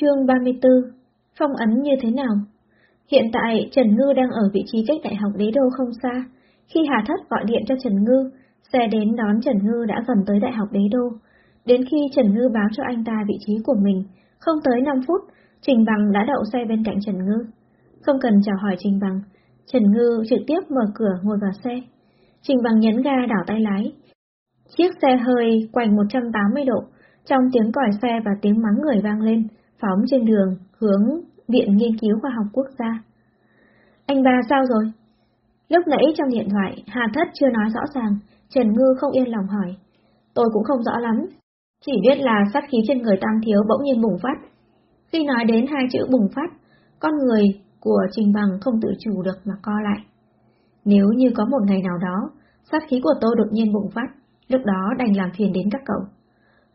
Chương 34 Phong ấn như thế nào? Hiện tại Trần Ngư đang ở vị trí cách đại học đế đô không xa. Khi Hà Thất gọi điện cho Trần Ngư, xe đến đón Trần Ngư đã gần tới đại học đế đô. Đến khi Trần Ngư báo cho anh ta vị trí của mình, không tới 5 phút, Trình Bằng đã đậu xe bên cạnh Trần Ngư. Không cần chào hỏi Trình Bằng, Trần Ngư trực tiếp mở cửa ngồi vào xe. Trình Bằng nhấn ga đảo tay lái. Chiếc xe hơi quành 180 độ, trong tiếng còi xe và tiếng mắng người vang lên, phóng trên đường, hướng Viện Nghiên cứu Khoa học Quốc gia. Anh ba sao rồi? Lúc nãy trong điện thoại, Hà Thất chưa nói rõ ràng, Trần Ngư không yên lòng hỏi. Tôi cũng không rõ lắm, chỉ biết là sát khí trên người Tam Thiếu bỗng nhiên bùng phát. Khi nói đến hai chữ bùng phát, con người của Trình Bằng không tự chủ được mà co lại. Nếu như có một ngày nào đó, sát khí của tôi đột nhiên bùng phát, lúc đó đành làm phiền đến các cậu.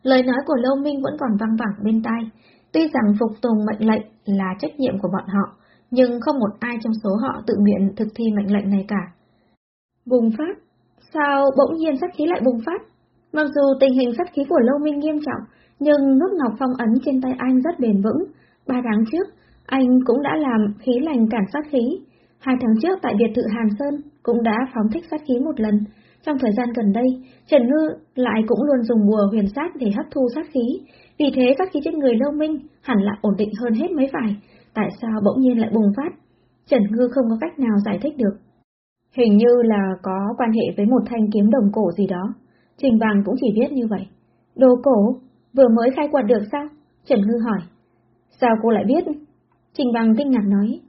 Lời nói của Lâu Minh vẫn còn vang vẳng bên tai, tuy rằng phục tùng mệnh lệnh là trách nhiệm của bọn họ, nhưng không một ai trong số họ tự nguyện thực thi mệnh lệnh này cả. Bùng phát? Sao bỗng nhiên sát khí lại bùng phát? Mặc dù tình hình sát khí của Lâu Minh nghiêm trọng, nhưng nút ngọc phong ấn trên tay anh rất bền vững. Ba tháng trước, anh cũng đã làm khí lành cản sát khí. Hai tháng trước tại biệt thự Hàn Sơn cũng đã phóng thích sát khí một lần. Trong thời gian gần đây, Trần Ngư lại cũng luôn dùng bùa huyền sát để hấp thu sát khí. Vì thế sát khí trên người Lâu Minh hẳn là ổn định hơn hết mới phải. Tại sao bỗng nhiên lại bùng phát? Trần Ngư không có cách nào giải thích được. Hình như là có quan hệ với một thanh kiếm đồng cổ gì đó. Trình Bằng cũng chỉ biết như vậy. Đồ cổ, vừa mới khai quật được sao? Trần Ngư hỏi. Sao cô lại biết? Trình Bằng kinh ngạc nói.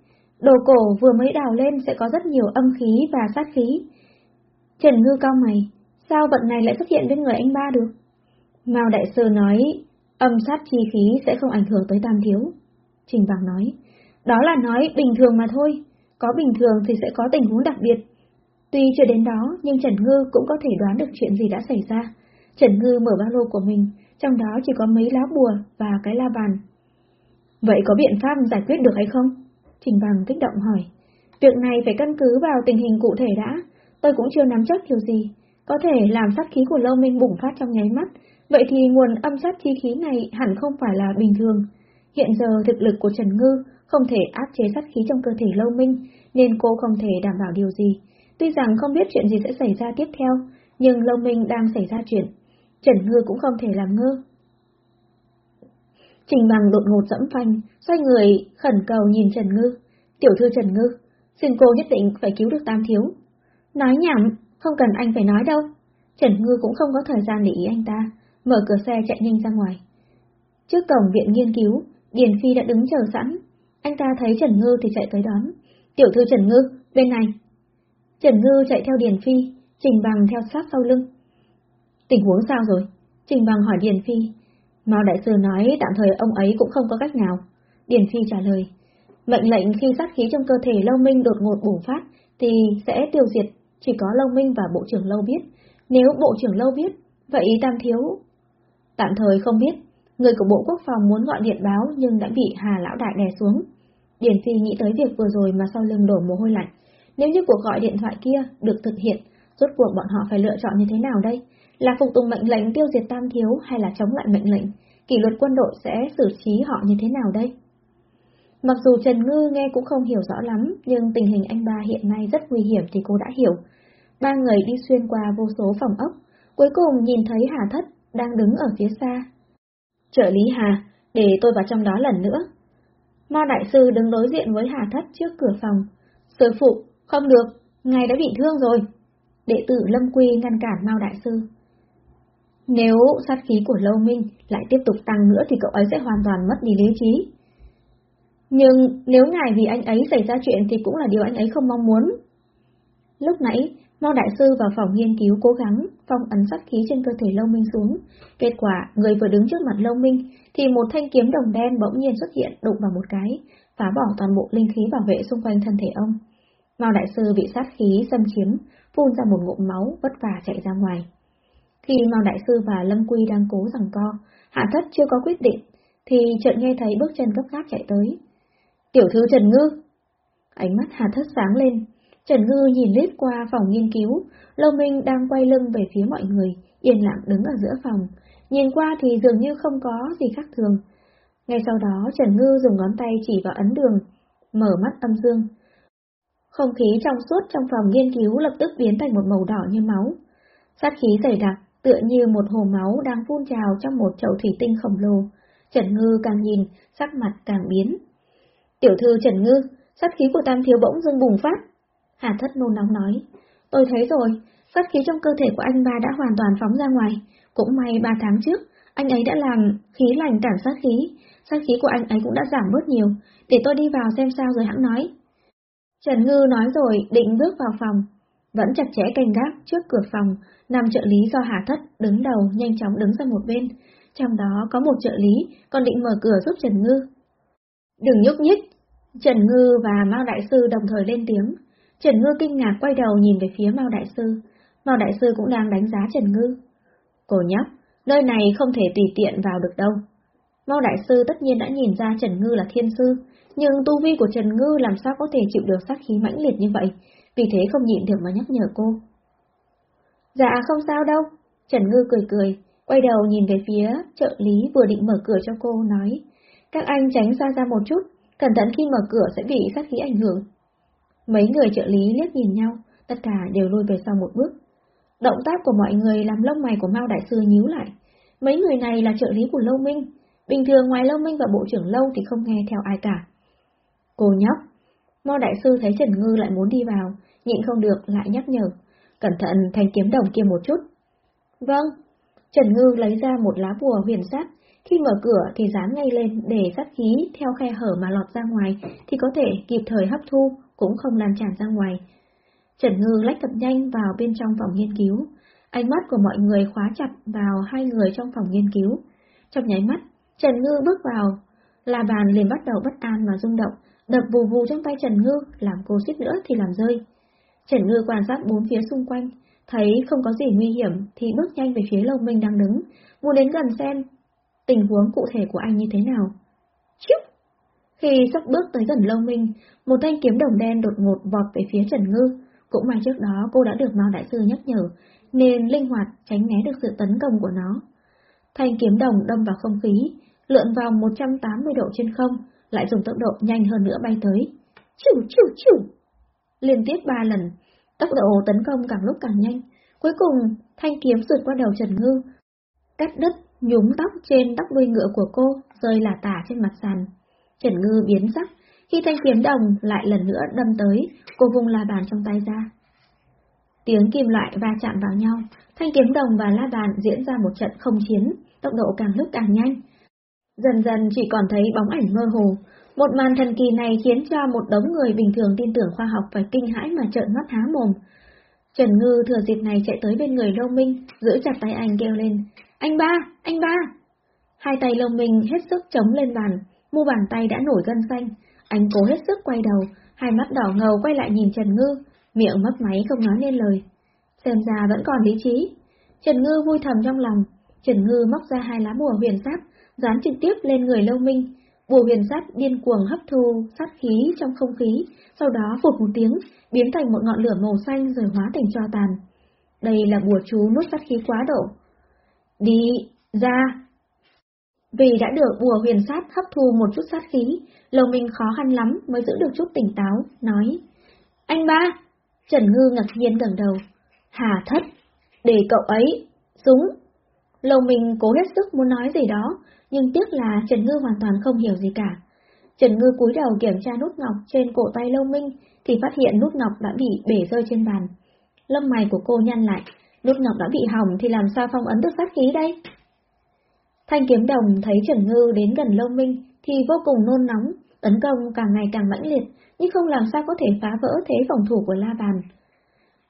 Đồ cổ vừa mới đào lên sẽ có rất nhiều âm khí và sát khí. Trần Ngư cao mày, sao vận này lại xuất hiện bên người anh ba được? Mao Đại Sư nói, âm sát chi khí sẽ không ảnh hưởng tới Tam Thiếu. Trình Bằng nói, đó là nói bình thường mà thôi, có bình thường thì sẽ có tình huống đặc biệt. Tuy chưa đến đó, nhưng Trần Ngư cũng có thể đoán được chuyện gì đã xảy ra. Trần Ngư mở ba lô của mình, trong đó chỉ có mấy lá bùa và cái la bàn. Vậy có biện pháp giải quyết được hay không? Trình Bằng kích động hỏi. Việc này phải căn cứ vào tình hình cụ thể đã, tôi cũng chưa nắm chắc điều gì. Có thể làm sát khí của Lâu Minh bùng phát trong nháy mắt, vậy thì nguồn âm sát chi khí này hẳn không phải là bình thường. Hiện giờ thực lực của Trần Ngư không thể áp chế sát khí trong cơ thể Lâu Minh, nên cô không thể đảm bảo điều gì. Tuy rằng không biết chuyện gì sẽ xảy ra tiếp theo, nhưng Lâu Minh đang xảy ra chuyện. Trần Ngư cũng không thể làm ngơ. Trình bằng đột ngột dẫm phanh, xoay người, khẩn cầu nhìn Trần Ngư. Tiểu thư Trần Ngư, xin cô nhất định phải cứu được Tam Thiếu. Nói nhảm, không cần anh phải nói đâu. Trần Ngư cũng không có thời gian để ý anh ta, mở cửa xe chạy nhanh ra ngoài. Trước cổng viện nghiên cứu, Điền Phi đã đứng chờ sẵn. Anh ta thấy Trần Ngư thì chạy tới đón. Tiểu thư Trần Ngư, bên này. Trần Ngư chạy theo Điền Phi, Trình Bằng theo sát sau lưng. Tình huống sao rồi? Trình Bằng hỏi Điền Phi. Mao Đại Sư nói tạm thời ông ấy cũng không có cách nào. Điền Phi trả lời. Mệnh lệnh khi sát khí trong cơ thể Lâu Minh đột ngột bùng phát thì sẽ tiêu diệt, chỉ có Lâu Minh và Bộ trưởng Lâu biết. Nếu Bộ trưởng Lâu biết, vậy Tam Thiếu... Tạm thời không biết, người của Bộ Quốc phòng muốn gọi điện báo nhưng đã bị Hà Lão Đại đè xuống. Điển Phi nghĩ tới việc vừa rồi mà sau lưng đổ mồ hôi lạnh. Nếu như cuộc gọi điện thoại kia được thực hiện, rốt cuộc bọn họ phải lựa chọn như thế nào đây? Là phục tùng mệnh lệnh tiêu diệt Tam Thiếu hay là chống lại mệnh lệnh? Kỷ luật quân đội sẽ xử trí họ như thế nào đây? Mặc dù Trần Ngư nghe cũng không hiểu rõ lắm, nhưng tình hình anh ba hiện nay rất nguy hiểm thì cô đã hiểu. Ba người đi xuyên qua vô số phòng ốc, cuối cùng nhìn thấy Hà Thất đang đứng ở phía xa. Trợ lý Hà, để tôi vào trong đó lần nữa. Ma Đại Sư đứng đối diện với Hà Thất trước cửa phòng. Sư phụ, không được, ngài đã bị thương rồi. Đệ tử Lâm Quy ngăn cản Mao Đại Sư. Nếu sát khí của Lâu Minh lại tiếp tục tăng nữa thì cậu ấy sẽ hoàn toàn mất đi lý trí. Nhưng nếu ngài vì anh ấy xảy ra chuyện thì cũng là điều anh ấy không mong muốn. Lúc nãy, Mao Đại Sư vào phòng nghiên cứu cố gắng phong ấn sát khí trên cơ thể Lâu Minh xuống. Kết quả, người vừa đứng trước mặt Lâu Minh thì một thanh kiếm đồng đen bỗng nhiên xuất hiện đụng vào một cái, phá bỏ toàn bộ linh khí bảo vệ xung quanh thân thể ông. Mao Đại Sư bị sát khí xâm chiếm, phun ra một ngụm máu vất vả chạy ra ngoài. Khi Mao Đại Sư và Lâm Quy đang cố rằng co, Hạ Thất chưa có quyết định, thì chợt nghe thấy bước chân gấp gáp chạy tới. Tiểu thư Trần Ngư! Ánh mắt Hà Thất sáng lên, Trần Ngư nhìn lít qua phòng nghiên cứu, Lâu Minh đang quay lưng về phía mọi người, yên lặng đứng ở giữa phòng. Nhìn qua thì dường như không có gì khác thường. Ngay sau đó Trần Ngư dùng ngón tay chỉ vào ấn đường, mở mắt âm dương. Không khí trong suốt trong phòng nghiên cứu lập tức biến thành một màu đỏ như máu. Sát khí dày đặc, tựa như một hồ máu đang phun trào trong một chậu thủy tinh khổng lồ. Trần Ngư càng nhìn, sắc mặt càng biến. Tiểu thư Trần Ngư, sát khí của Tam Thiếu bỗng dưng bùng phát. Hà thất nôn nóng nói, tôi thấy rồi, sát khí trong cơ thể của anh ba đã hoàn toàn phóng ra ngoài. Cũng may ba tháng trước, anh ấy đã làm khí lành cản sát khí, sát khí của anh ấy cũng đã giảm bớt nhiều, để tôi đi vào xem sao rồi hãng nói. Trần Ngư nói rồi định bước vào phòng, vẫn chặt chẽ canh gác trước cửa phòng, Nam trợ lý do Hà Thất đứng đầu nhanh chóng đứng ra một bên, trong đó có một trợ lý còn định mở cửa giúp Trần Ngư. Đừng nhúc nhích! Trần Ngư và Mao Đại Sư đồng thời lên tiếng. Trần Ngư kinh ngạc quay đầu nhìn về phía Mao Đại Sư. Mao Đại Sư cũng đang đánh giá Trần Ngư. Cô nhóc, nơi này không thể tùy tiện vào được đâu. Mao Đại Sư tất nhiên đã nhìn ra Trần Ngư là thiên sư, nhưng tu vi của Trần Ngư làm sao có thể chịu được sát khí mãnh liệt như vậy, vì thế không nhịn được mà nhắc nhở cô. Dạ không sao đâu, Trần Ngư cười cười, quay đầu nhìn về phía trợ lý vừa định mở cửa cho cô, nói, các anh tránh xa ra một chút, cẩn thận khi mở cửa sẽ bị sát khí ảnh hưởng. Mấy người trợ lý liếc nhìn nhau, tất cả đều lùi về sau một bước. Động tác của mọi người làm lông mày của Mao Đại Sư nhíu lại. Mấy người này là trợ lý của Lâu Minh, bình thường ngoài Lâu Minh và Bộ trưởng Lâu thì không nghe theo ai cả. Cô nhóc! Mao Đại Sư thấy Trần Ngư lại muốn đi vào, nhịn không được lại nhắc nhở. Cẩn thận thanh kiếm đồng kia một chút. Vâng. Trần Ngư lấy ra một lá bùa huyền sát, khi mở cửa thì dán ngay lên để sát khí theo khe hở mà lọt ra ngoài thì có thể kịp thời hấp thu, cũng không lan tràn ra ngoài. Trần Ngư lách thật nhanh vào bên trong phòng nghiên cứu. Ánh mắt của mọi người khóa chặt vào hai người trong phòng nghiên cứu. Trong nháy mắt, Trần Ngư bước vào, là bàn liền bắt đầu bất an mà rung động, đập vù vù trong tay Trần Ngư, làm cô suýt nữa thì làm rơi. Trần Ngư quan sát bốn phía xung quanh, thấy không có gì nguy hiểm thì bước nhanh về phía Lâu Minh đang đứng, muốn đến gần xem tình huống cụ thể của anh như thế nào. Chíu! Khi sắp bước tới gần Lâu Minh, một thanh kiếm đồng đen đột ngột vọt về phía Trần Ngư, cũng may trước đó cô đã được Mao Đại Sư nhắc nhở, nên linh hoạt tránh né được sự tấn công của nó. Thanh kiếm đồng đâm vào không khí, lượn vòng 180 độ trên không, lại dùng tốc độ nhanh hơn nữa bay tới. Chủ chủ chủ! Liên tiếp ba lần, tốc độ tấn công càng lúc càng nhanh. Cuối cùng, thanh kiếm sượt qua đầu Trần Ngư, cắt đứt nhúm tóc trên tóc đuôi ngựa của cô, rơi là tả trên mặt sàn. Trần Ngư biến sắc, khi thanh kiếm đồng lại lần nữa đâm tới, cô vung la bàn trong tay ra. Tiếng kim loại va chạm vào nhau, thanh kiếm đồng và la bàn diễn ra một trận không chiến, tốc độ càng lúc càng nhanh. Dần dần chỉ còn thấy bóng ảnh mơ hồ, một màn thần kỳ này khiến cho một đống người bình thường tin tưởng khoa học phải kinh hãi mà trợn mắt há mồm. Trần Ngư thừa dịp này chạy tới bên người Lâu Minh, giữ chặt tay anh kêu lên, anh ba, anh ba! Hai tay Lâu Minh hết sức chống lên bàn, mu bàn tay đã nổi gân xanh, anh cố hết sức quay đầu, hai mắt đỏ ngầu quay lại nhìn Trần Ngư, miệng mất máy không nói nên lời. Xem ra vẫn còn lý trí. Trần Ngư vui thầm trong lòng, Trần Ngư móc ra hai lá bùa huyền sát, dán trực tiếp lên người Lâu Minh. Bùa huyền sát điên cuồng hấp thu sát khí trong không khí, sau đó phụt một tiếng, biến thành một ngọn lửa màu xanh rồi hóa thành tro tàn. Đây là bùa chú nuốt sát khí quá độ. Đi, ra! Vì đã được bùa huyền sát hấp thu một chút sát khí, Lâu Minh khó khăn lắm mới giữ được chút tỉnh táo, nói. Anh ba! Trần Ngư ngạc nhiên gần đầu. Hà thất! Để cậu ấy! Súng! Lâu Minh cố hết sức muốn nói gì đó, nhưng tiếc là Trần Ngư hoàn toàn không hiểu gì cả. Trần Ngư cúi đầu kiểm tra nút ngọc trên cổ tay Lâu Minh thì phát hiện nút ngọc đã bị bể rơi trên bàn. Lông mày của cô nhăn lại, nút ngọc đã bị hỏng thì làm sao phong ấn được sát khí đây? Thanh kiếm đồng thấy Trần Ngư đến gần Lâu Minh thì vô cùng nôn nóng, tấn công càng ngày càng mãnh liệt, nhưng không làm sao có thể phá vỡ thế phòng thủ của La Bàn.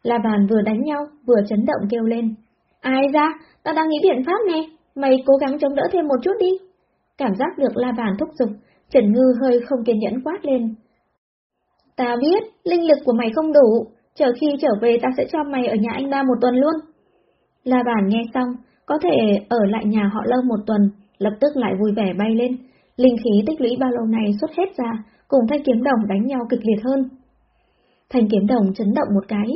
La Bàn vừa đánh nhau, vừa chấn động kêu lên. Ai ra, ta đang nghĩ biện pháp nè, mày cố gắng chống đỡ thêm một chút đi. Cảm giác được La Bàn thúc giục, Trần Ngư hơi không kiên nhẫn quát lên. Ta biết, linh lực của mày không đủ, chờ khi trở về ta sẽ cho mày ở nhà anh ba một tuần luôn. La Bàn nghe xong, có thể ở lại nhà họ lâu một tuần, lập tức lại vui vẻ bay lên, linh khí tích lũy bao lâu này xuất hết ra, cùng thanh kiếm đồng đánh nhau kịch liệt hơn. Thanh kiếm đồng chấn động một cái,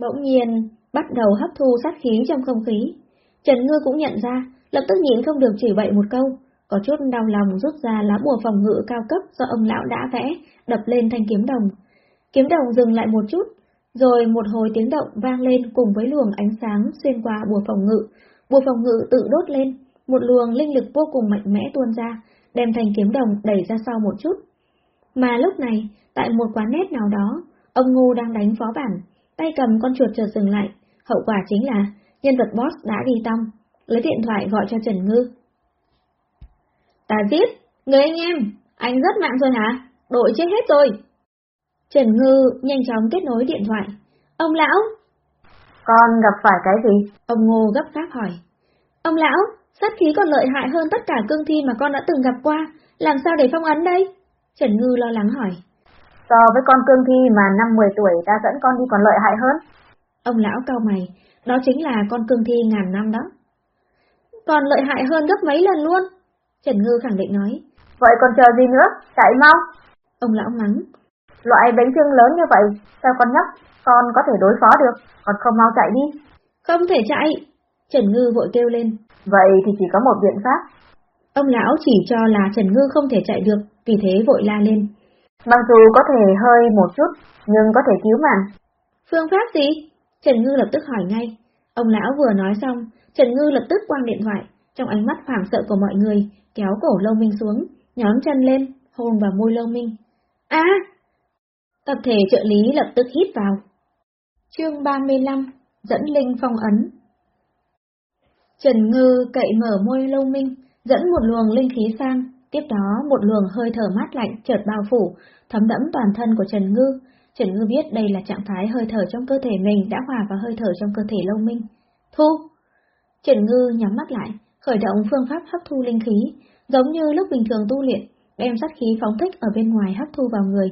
bỗng nhiên bắt đầu hấp thu sát khí trong không khí. Trần Ngư cũng nhận ra, lập tức nhịn không được chỉ bậy một câu, có chút đau lòng rút ra lá bùa phòng ngự cao cấp do ông lão đã vẽ, đập lên thanh kiếm đồng. Kiếm đồng dừng lại một chút, rồi một hồi tiếng động vang lên cùng với luồng ánh sáng xuyên qua bùa phòng ngự. Bùa phòng ngự tự đốt lên, một luồng linh lực vô cùng mạnh mẽ tuôn ra, đem thanh kiếm đồng đẩy ra sau một chút. Mà lúc này, tại một quán nét nào đó, ông Ngu đang đánh phó bản, tay cầm con chuột chợt dừng lại, hậu quả chính là nhân vật boss đã đi tong, lấy điện thoại gọi cho Trần Ngư. Ta giết, người anh em, anh rất mạng rồi hả? Đội chết hết rồi. Trần Ngư nhanh chóng kết nối điện thoại. Ông lão! Con gặp phải cái gì? Ông Ngô gấp gáp hỏi. Ông lão, sát khí còn lợi hại hơn tất cả cương thi mà con đã từng gặp qua, làm sao để phong ấn đây? Trần Ngư lo lắng hỏi. So với con cương thi mà năm 10 tuổi ta dẫn con đi còn lợi hại hơn. Ông lão cao mày, đó chính là con cương thi ngàn năm đó. Còn lợi hại hơn gấp mấy lần luôn. Trần Ngư khẳng định nói. Vậy còn chờ gì nữa, chạy mau. Ông lão mắng. Loại bánh trưng lớn như vậy, sao con nhóc, con có thể đối phó được, còn không mau chạy đi. Không thể chạy. Trần Ngư vội kêu lên. Vậy thì chỉ có một biện pháp. Ông lão chỉ cho là Trần Ngư không thể chạy được, vì thế vội la lên. Mặc dù có thể hơi một chút, nhưng có thể cứu mạng. Phương pháp gì? Trần Ngư lập tức hỏi ngay. Ông lão vừa nói xong, Trần Ngư lập tức quăng điện thoại, trong ánh mắt hoảng sợ của mọi người, kéo cổ Lâu Minh xuống, nhón chân lên, hôn vào môi Lâu Minh. À! Tập thể trợ lý lập tức hít vào. Chương 35 Dẫn Linh phong ấn Trần Ngư cậy mở môi Lâu Minh, dẫn một luồng linh khí sang, tiếp đó một luồng hơi thở mát lạnh chợt bao phủ, thấm đẫm toàn thân của Trần Ngư. Trần Ngư biết đây là trạng thái hơi thở trong cơ thể mình đã hòa vào hơi thở trong cơ thể Lâu Minh. Thu! Trần Ngư nhắm mắt lại, khởi động phương pháp hấp thu linh khí, giống như lúc bình thường tu luyện, đem sát khí phóng thích ở bên ngoài hấp thu vào người.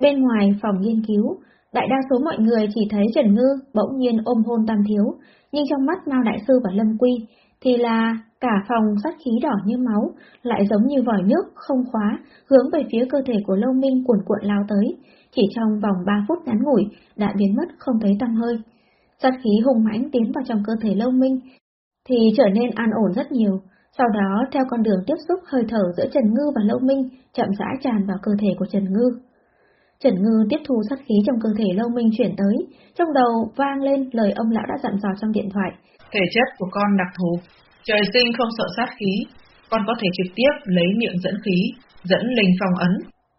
Bên ngoài phòng nghiên cứu, đại đa số mọi người chỉ thấy Trần Ngư bỗng nhiên ôm hôn Tam Thiếu, nhưng trong mắt Mao Đại Sư và Lâm Quy thì là cả phòng sát khí đỏ như máu, lại giống như vòi nước không khóa, hướng về phía cơ thể của Lâu Minh cuồn cuộn lao tới, chỉ trong vòng 3 phút ngắn ngủi đã biến mất không thấy tăm hơi. Sát khí hùng mãnh tiến vào trong cơ thể Lâu Minh, thì trở nên an ổn rất nhiều. Sau đó, theo con đường tiếp xúc hơi thở giữa Trần Ngư và Lâu Minh, chậm rãi tràn vào cơ thể của Trần Ngư. Trần Ngư tiếp thu sát khí trong cơ thể Lâu Minh chuyển tới, trong đầu vang lên lời ông lão đã dặn dò trong điện thoại. Thể chất của con đặc thù, trời sinh không sợ sát khí, con có thể trực tiếp lấy miệng dẫn khí, dẫn linh phong ấn.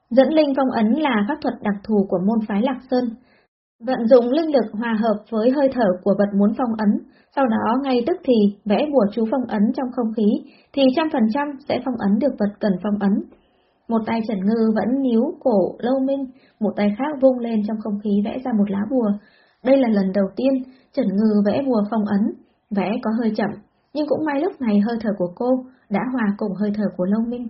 Dẫn linh phong ấn là pháp thuật đặc thù của môn phái Lạc Sơn. Vận dụng linh lực hòa hợp với hơi thở của vật muốn phong ấn, sau đó ngay tức thì vẽ bùa chú phong ấn trong không khí, thì trăm phần trăm sẽ phong ấn được vật cần phong ấn. Một tay Trần Ngư vẫn níu cổ Lâu Minh, một tay khác vung lên trong không khí vẽ ra một lá bùa. Đây là lần đầu tiên Trần Ngư vẽ bùa phong ấn, vẽ có hơi chậm, nhưng cũng may lúc này hơi thở của cô đã hòa cùng hơi thở của Lâu Minh.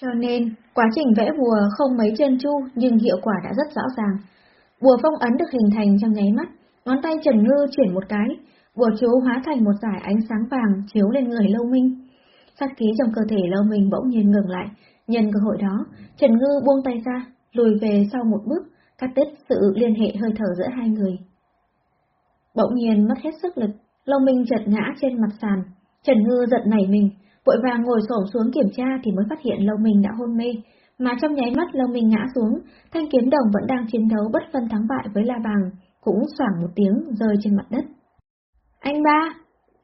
Cho nên, quá trình vẽ bùa không mấy chân chu nhưng hiệu quả đã rất rõ ràng. Bùa phong ấn được hình thành trong nháy mắt, ngón tay Trần Ngư chuyển một cái, bùa chú hóa thành một dải ánh sáng vàng chiếu lên người Lâu Minh. Sát khí trong cơ thể Lâu Minh bỗng nhiên ngừng lại, nhân cơ hội đó, Trần Ngư buông tay ra, lùi về sau một bước, cắt đứt sự liên hệ hơi thở giữa hai người. Bỗng nhiên mất hết sức lực, Lâu Minh chợt ngã trên mặt sàn, Trần Ngư giật nảy mình, vội vàng ngồi xổm xuống kiểm tra thì mới phát hiện Lâu Minh đã hôn mê, mà trong nháy mắt Lâu Minh ngã xuống, thanh kiếm đồng vẫn đang chiến đấu bất phân thắng bại với La Bàng, cũng xoảng một tiếng rơi trên mặt đất. Anh ba!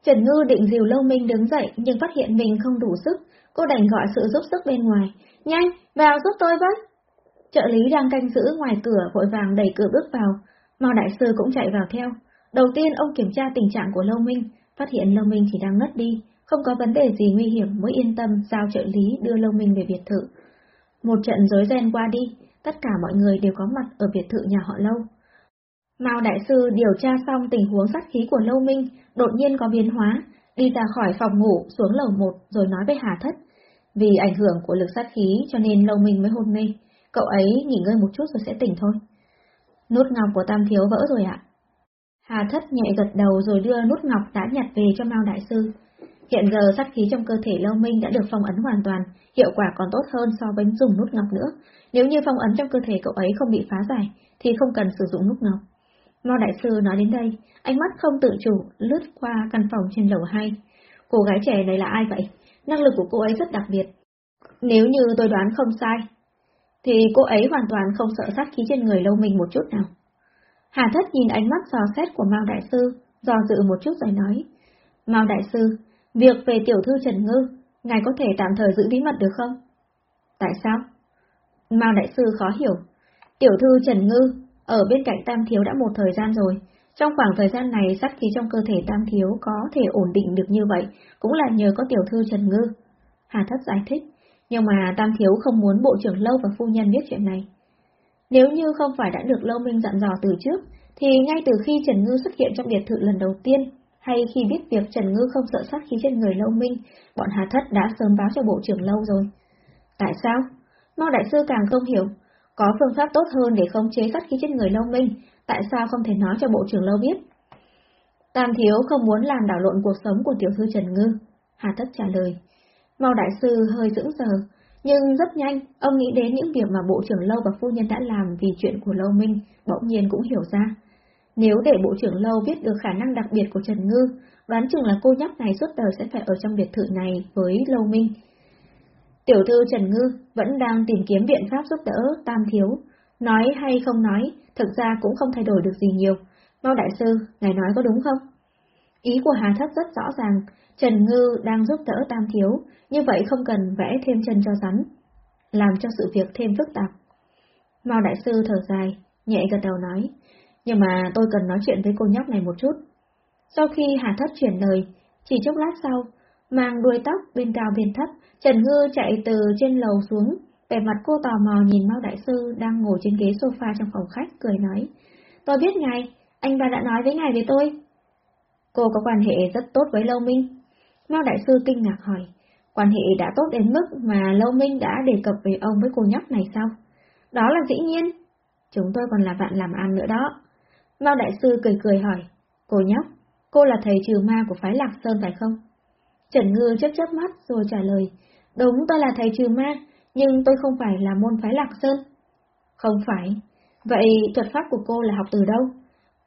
Trần Ngư định dìu Lâu Minh đứng dậy nhưng phát hiện mình không đủ sức, cô đành gọi sự giúp sức bên ngoài. Nhanh, vào giúp tôi với! Trợ lý đang canh giữ ngoài cửa vội vàng đẩy cửa bước vào, Mao Đại Sư cũng chạy vào theo. Đầu tiên ông kiểm tra tình trạng của Lâu Minh, phát hiện Lâu Minh chỉ đang ngất đi, không có vấn đề gì nguy hiểm mới yên tâm giao trợ lý đưa Lâu Minh về biệt thự. Một trận rối ren qua đi, tất cả mọi người đều có mặt ở biệt thự nhà họ Lâu. Mao Đại Sư điều tra xong tình huống sát khí của Lâu Minh, đột nhiên có biến hóa, đi ra khỏi phòng ngủ xuống lầu một rồi nói với Hà Thất. Vì ảnh hưởng của lực sát khí cho nên Lâu Minh mới hôn mê, cậu ấy nghỉ ngơi một chút rồi sẽ tỉnh thôi. Nút ngọc của Tam Thiếu vỡ rồi ạ. Hà Thất nhẹ gật đầu rồi đưa nút ngọc đã nhặt về cho Mao Đại Sư. Hiện giờ sát khí trong cơ thể Lâu Minh đã được phong ấn hoàn toàn, hiệu quả còn tốt hơn so với dùng nút ngọc nữa. Nếu như phong ấn trong cơ thể cậu ấy không bị phá giải, thì không cần sử dụng nút ngọc. Mao Đại Sư nói đến đây, ánh mắt không tự chủ lướt qua căn phòng trên lầu 2. Cô gái trẻ này là ai vậy? năng lực của cô ấy rất đặc biệt. Nếu như tôi đoán không sai, thì cô ấy hoàn toàn không sợ sát khí trên người lâu minh một chút nào. Hà thất nhìn ánh mắt dò xét của Mao Đại Sư, dò dự một chút rồi nói. Mao Đại Sư, việc về tiểu thư Trần Ngư, ngài có thể tạm thời giữ bí mật được không? Tại sao? Mao Đại Sư khó hiểu. Tiểu thư Trần Ngư, ở bên cạnh Tam Thiếu đã một thời gian rồi. Trong khoảng thời gian này, sát khí trong cơ thể Tam Thiếu có thể ổn định được như vậy, cũng là nhờ có tiểu thư Trần Ngư. Hà Thất giải thích, nhưng mà Tam Thiếu không muốn Bộ trưởng Lâu và Phu Nhân biết chuyện này. Nếu như không phải đã được Lâu Minh dặn dò từ trước, thì ngay từ khi Trần Ngư xuất hiện trong biệt thự lần đầu tiên, hay khi biết việc Trần Ngư không sợ sát khí trên người Lâu Minh, bọn Hà Thất đã sớm báo cho Bộ trưởng Lâu rồi. Tại sao? Mao Đại Sư càng không hiểu, có phương pháp tốt hơn để khống chế sát khí trên người Lâu Minh, tại sao không thể nói cho Bộ trưởng Lâu biết? Tam Thiếu không muốn làm đảo lộn cuộc sống của tiểu thư Trần Ngư. Hà Thất trả lời. Mao Đại Sư hơi dững giờ, nhưng rất nhanh, ông nghĩ đến những việc mà Bộ trưởng Lâu và Phu Nhân đã làm vì chuyện của Lâu Minh, bỗng nhiên cũng hiểu ra. Nếu để Bộ trưởng Lâu biết được khả năng đặc biệt của Trần Ngư, đoán chừng là cô nhóc này suốt đời sẽ phải ở trong biệt thự này với Lâu Minh. Tiểu thư Trần Ngư vẫn đang tìm kiếm biện pháp giúp đỡ Tam Thiếu. Nói hay không nói, thực ra cũng không thay đổi được gì nhiều. mau Đại Sư, ngài nói có đúng không? Ý của Hà Thất rất rõ ràng, Trần Ngư đang giúp đỡ Tam Thiếu, như vậy không cần vẽ thêm chân cho rắn, làm cho sự việc thêm phức tạp. Mao Đại Sư thở dài, nhẹ gật đầu nói, nhưng mà tôi cần nói chuyện với cô nhóc này một chút. Sau khi Hà Thất chuyển lời, chỉ chốc lát sau, mang đuôi tóc bên cao bên thấp, Trần Ngư chạy từ trên lầu xuống, vẻ mặt cô tò mò nhìn Mao Đại Sư đang ngồi trên ghế sofa trong phòng khách, cười nói, tôi biết ngài, anh ba đã nói với ngài về tôi. Cô có quan hệ rất tốt với Lâu Minh. Mao Đại Sư kinh ngạc hỏi, quan hệ đã tốt đến mức mà Lâu Minh đã đề cập về ông với cô nhóc này sao? Đó là dĩ nhiên. Chúng tôi còn là bạn làm ăn nữa đó. Mao Đại Sư cười cười hỏi, cô nhóc, cô là thầy trừ ma của phái Lạc Sơn phải không? Trần Ngư chớp chớp mắt rồi trả lời, đúng tôi là thầy trừ ma, nhưng tôi không phải là môn phái Lạc Sơn. Không phải. Vậy thuật pháp của cô là học từ đâu?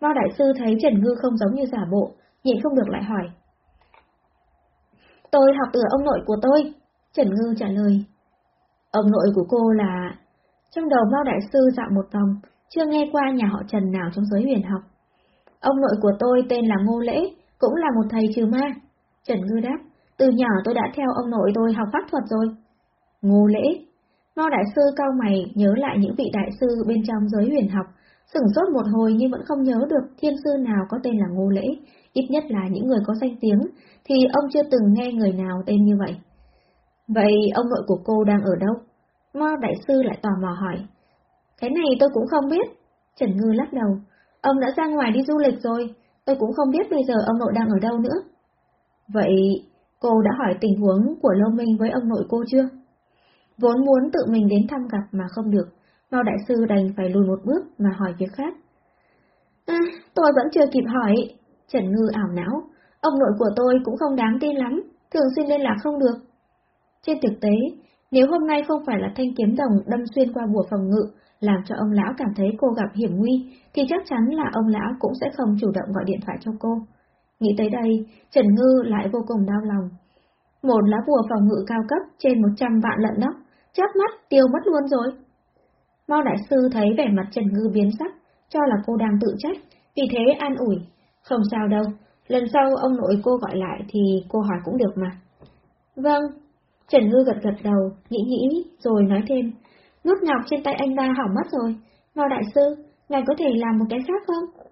Mao Đại Sư thấy Trần Ngư không giống như giả bộ, nhịn không được lại hỏi. Tôi học từ ông nội của tôi. Trần Ngư trả lời. Ông nội của cô là... Trong đầu Mao Đại Sư dạo một vòng, chưa nghe qua nhà họ Trần nào trong giới huyền học. Ông nội của tôi tên là Ngô Lễ, cũng là một thầy trừ ma. Trần Ngư đáp, từ nhỏ tôi đã theo ông nội tôi học pháp thuật rồi. Ngô Lễ. Mao Đại Sư cao mày nhớ lại những vị đại sư bên trong giới huyền học, sửng sốt một hồi nhưng vẫn không nhớ được thiên sư nào có tên là Ngô Lễ, ít nhất là những người có danh tiếng, thì ông chưa từng nghe người nào tên như vậy. Vậy ông nội của cô đang ở đâu? Mao Đại Sư lại tò mò hỏi. Cái này tôi cũng không biết. Trần Ngư lắc đầu. Ông đã ra ngoài đi du lịch rồi, tôi cũng không biết bây giờ ông nội đang ở đâu nữa. Vậy cô đã hỏi tình huống của Lô Minh với ông nội cô chưa? Vốn muốn tự mình đến thăm gặp mà không được, Mao Đại Sư đành phải lùi một bước mà hỏi việc khác. À, tôi vẫn chưa kịp hỏi. Trần Ngư ảo não, ông nội của tôi cũng không đáng tin lắm, thường xuyên liên lạc không được. Trên thực tế, nếu hôm nay không phải là thanh kiếm đồng đâm xuyên qua bùa phòng ngự, làm cho ông lão cảm thấy cô gặp hiểm nguy, thì chắc chắn là ông lão cũng sẽ không chủ động gọi điện thoại cho cô. Nghĩ tới đây, Trần Ngư lại vô cùng đau lòng. Một lá bùa phòng ngự cao cấp trên 100 vạn lận đó, chớp mắt tiêu mất luôn rồi. Mao Đại Sư thấy vẻ mặt Trần Ngư biến sắc, cho là cô đang tự trách, vì thế an ủi. Không sao đâu, lần sau ông nội cô gọi lại thì cô hỏi cũng được mà. Vâng, Trần Ngư gật gật đầu, nghĩ nghĩ, rồi nói thêm, nút ngọc trên tay anh ta hỏng mất rồi. ngao Đại Sư, ngài có thể làm một cái khác không?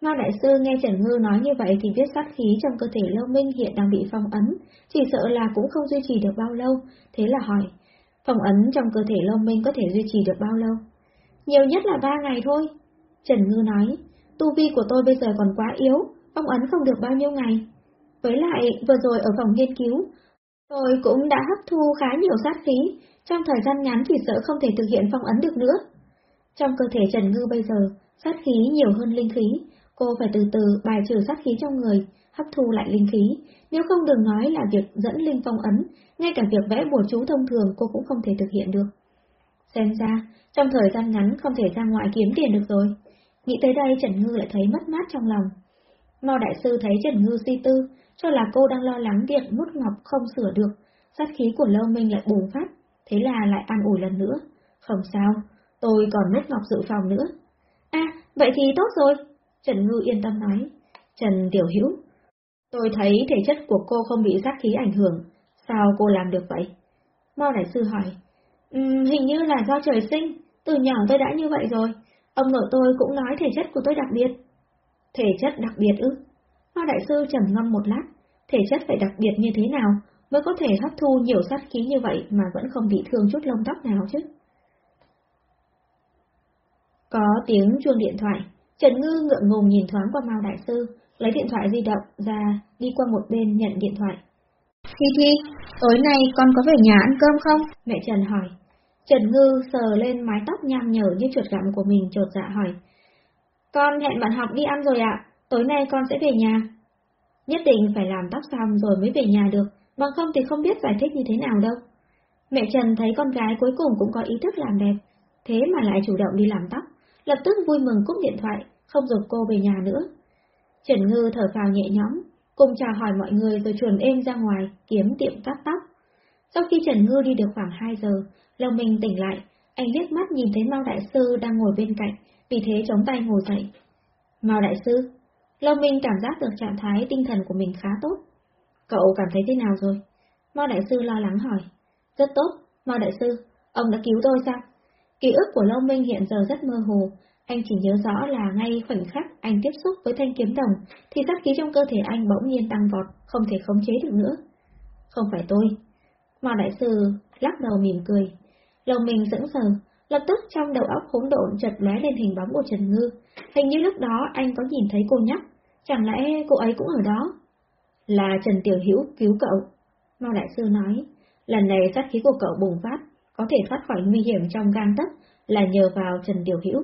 ngao Đại Sư nghe Trần Ngư nói như vậy thì biết sát khí trong cơ thể Lâu Minh hiện đang bị phong ấn, chỉ sợ là cũng không duy trì được bao lâu, thế là hỏi, phong ấn trong cơ thể Lâu Minh có thể duy trì được bao lâu? Nhiều nhất là ba ngày thôi. Trần Ngư nói, tu vi của tôi bây giờ còn quá yếu, phong ấn không được bao nhiêu ngày. Với lại, vừa rồi ở phòng nghiên cứu, tôi cũng đã hấp thu khá nhiều sát khí, trong thời gian ngắn thì sợ không thể thực hiện phong ấn được nữa. Trong cơ thể Trần Ngư bây giờ, sát khí nhiều hơn linh khí, cô phải từ từ bài trừ sát khí trong người, hấp thu lại linh khí, nếu không đừng nói là việc dẫn linh phong ấn, ngay cả việc vẽ bùa chú thông thường cô cũng không thể thực hiện được. Xem ra, trong thời gian ngắn không thể ra ngoài kiếm tiền được rồi. Nghĩ tới đây Trần Ngư lại thấy mất mát trong lòng. Mao Đại Sư thấy Trần Ngư suy tư, cho là cô đang lo lắng việc mút ngọc không sửa được, sát khí của Lâu Minh lại bùng phát, thế là lại an ủi lần nữa. Không sao, tôi còn mất ngọc dự phòng nữa. À, vậy thì tốt rồi, Trần Ngư yên tâm nói. Trần Tiểu Hữu tôi thấy thể chất của cô không bị sát khí ảnh hưởng, sao cô làm được vậy? Mao Đại Sư hỏi. Um, hình như là do trời sinh, từ nhỏ tôi đã như vậy rồi. Ông nội tôi cũng nói thể chất của tôi đặc biệt. Thể chất đặc biệt ư? Mao Đại Sư trầm ngâm một lát, thể chất phải đặc biệt như thế nào mới có thể hấp thu nhiều sát khí như vậy mà vẫn không bị thương chút lông tóc nào chứ? Có tiếng chuông điện thoại, Trần Ngư ngượng ngùng nhìn thoáng qua Mao Đại Sư, lấy điện thoại di động ra, đi qua một bên nhận điện thoại. Thi Thi, tối nay con có về nhà ăn cơm không? Mẹ Trần hỏi. Trần Ngư sờ lên mái tóc nham nhở như chuột gặm của mình trột dạ hỏi. Con hẹn bạn học đi ăn rồi ạ, tối nay con sẽ về nhà. Nhất định phải làm tóc xong rồi mới về nhà được, bằng không thì không biết giải thích như thế nào đâu. Mẹ Trần thấy con gái cuối cùng cũng có ý thức làm đẹp, thế mà lại chủ động đi làm tóc, lập tức vui mừng cúp điện thoại, không dục cô về nhà nữa. Trần Ngư thở phào nhẹ nhõm, cùng chào hỏi mọi người rồi chuồn êm ra ngoài, kiếm tiệm cắt tóc. Sau khi Trần Ngư đi được khoảng 2 giờ, Lòng mình tỉnh lại, anh liếc mắt nhìn thấy Mao Đại Sư đang ngồi bên cạnh, vì thế chống tay ngồi dậy. Mao Đại Sư, Long Minh cảm giác được trạng thái tinh thần của mình khá tốt. Cậu cảm thấy thế nào rồi? Mo Đại Sư lo lắng hỏi. Rất tốt, Mo Đại Sư, ông đã cứu tôi sao? Ký ức của Long Minh hiện giờ rất mơ hồ, anh chỉ nhớ rõ là ngay khoảnh khắc anh tiếp xúc với thanh kiếm đồng, thì sát khí trong cơ thể anh bỗng nhiên tăng vọt, không thể khống chế được nữa. Không phải tôi. Mao Đại Sư lắc đầu mỉm cười. Lòng mình sững sờ, lập tức trong đầu óc hỗn độn chợt lóe lên hình bóng của Trần Ngư. Hình như lúc đó anh có nhìn thấy cô nhóc, chẳng lẽ cô ấy cũng ở đó? Là Trần Tiểu Hữu cứu cậu. Mao Đại Sư nói, lần này sát khí của cậu bùng phát, có thể thoát khỏi nguy hiểm trong gang tấc là nhờ vào Trần Tiểu Hữu.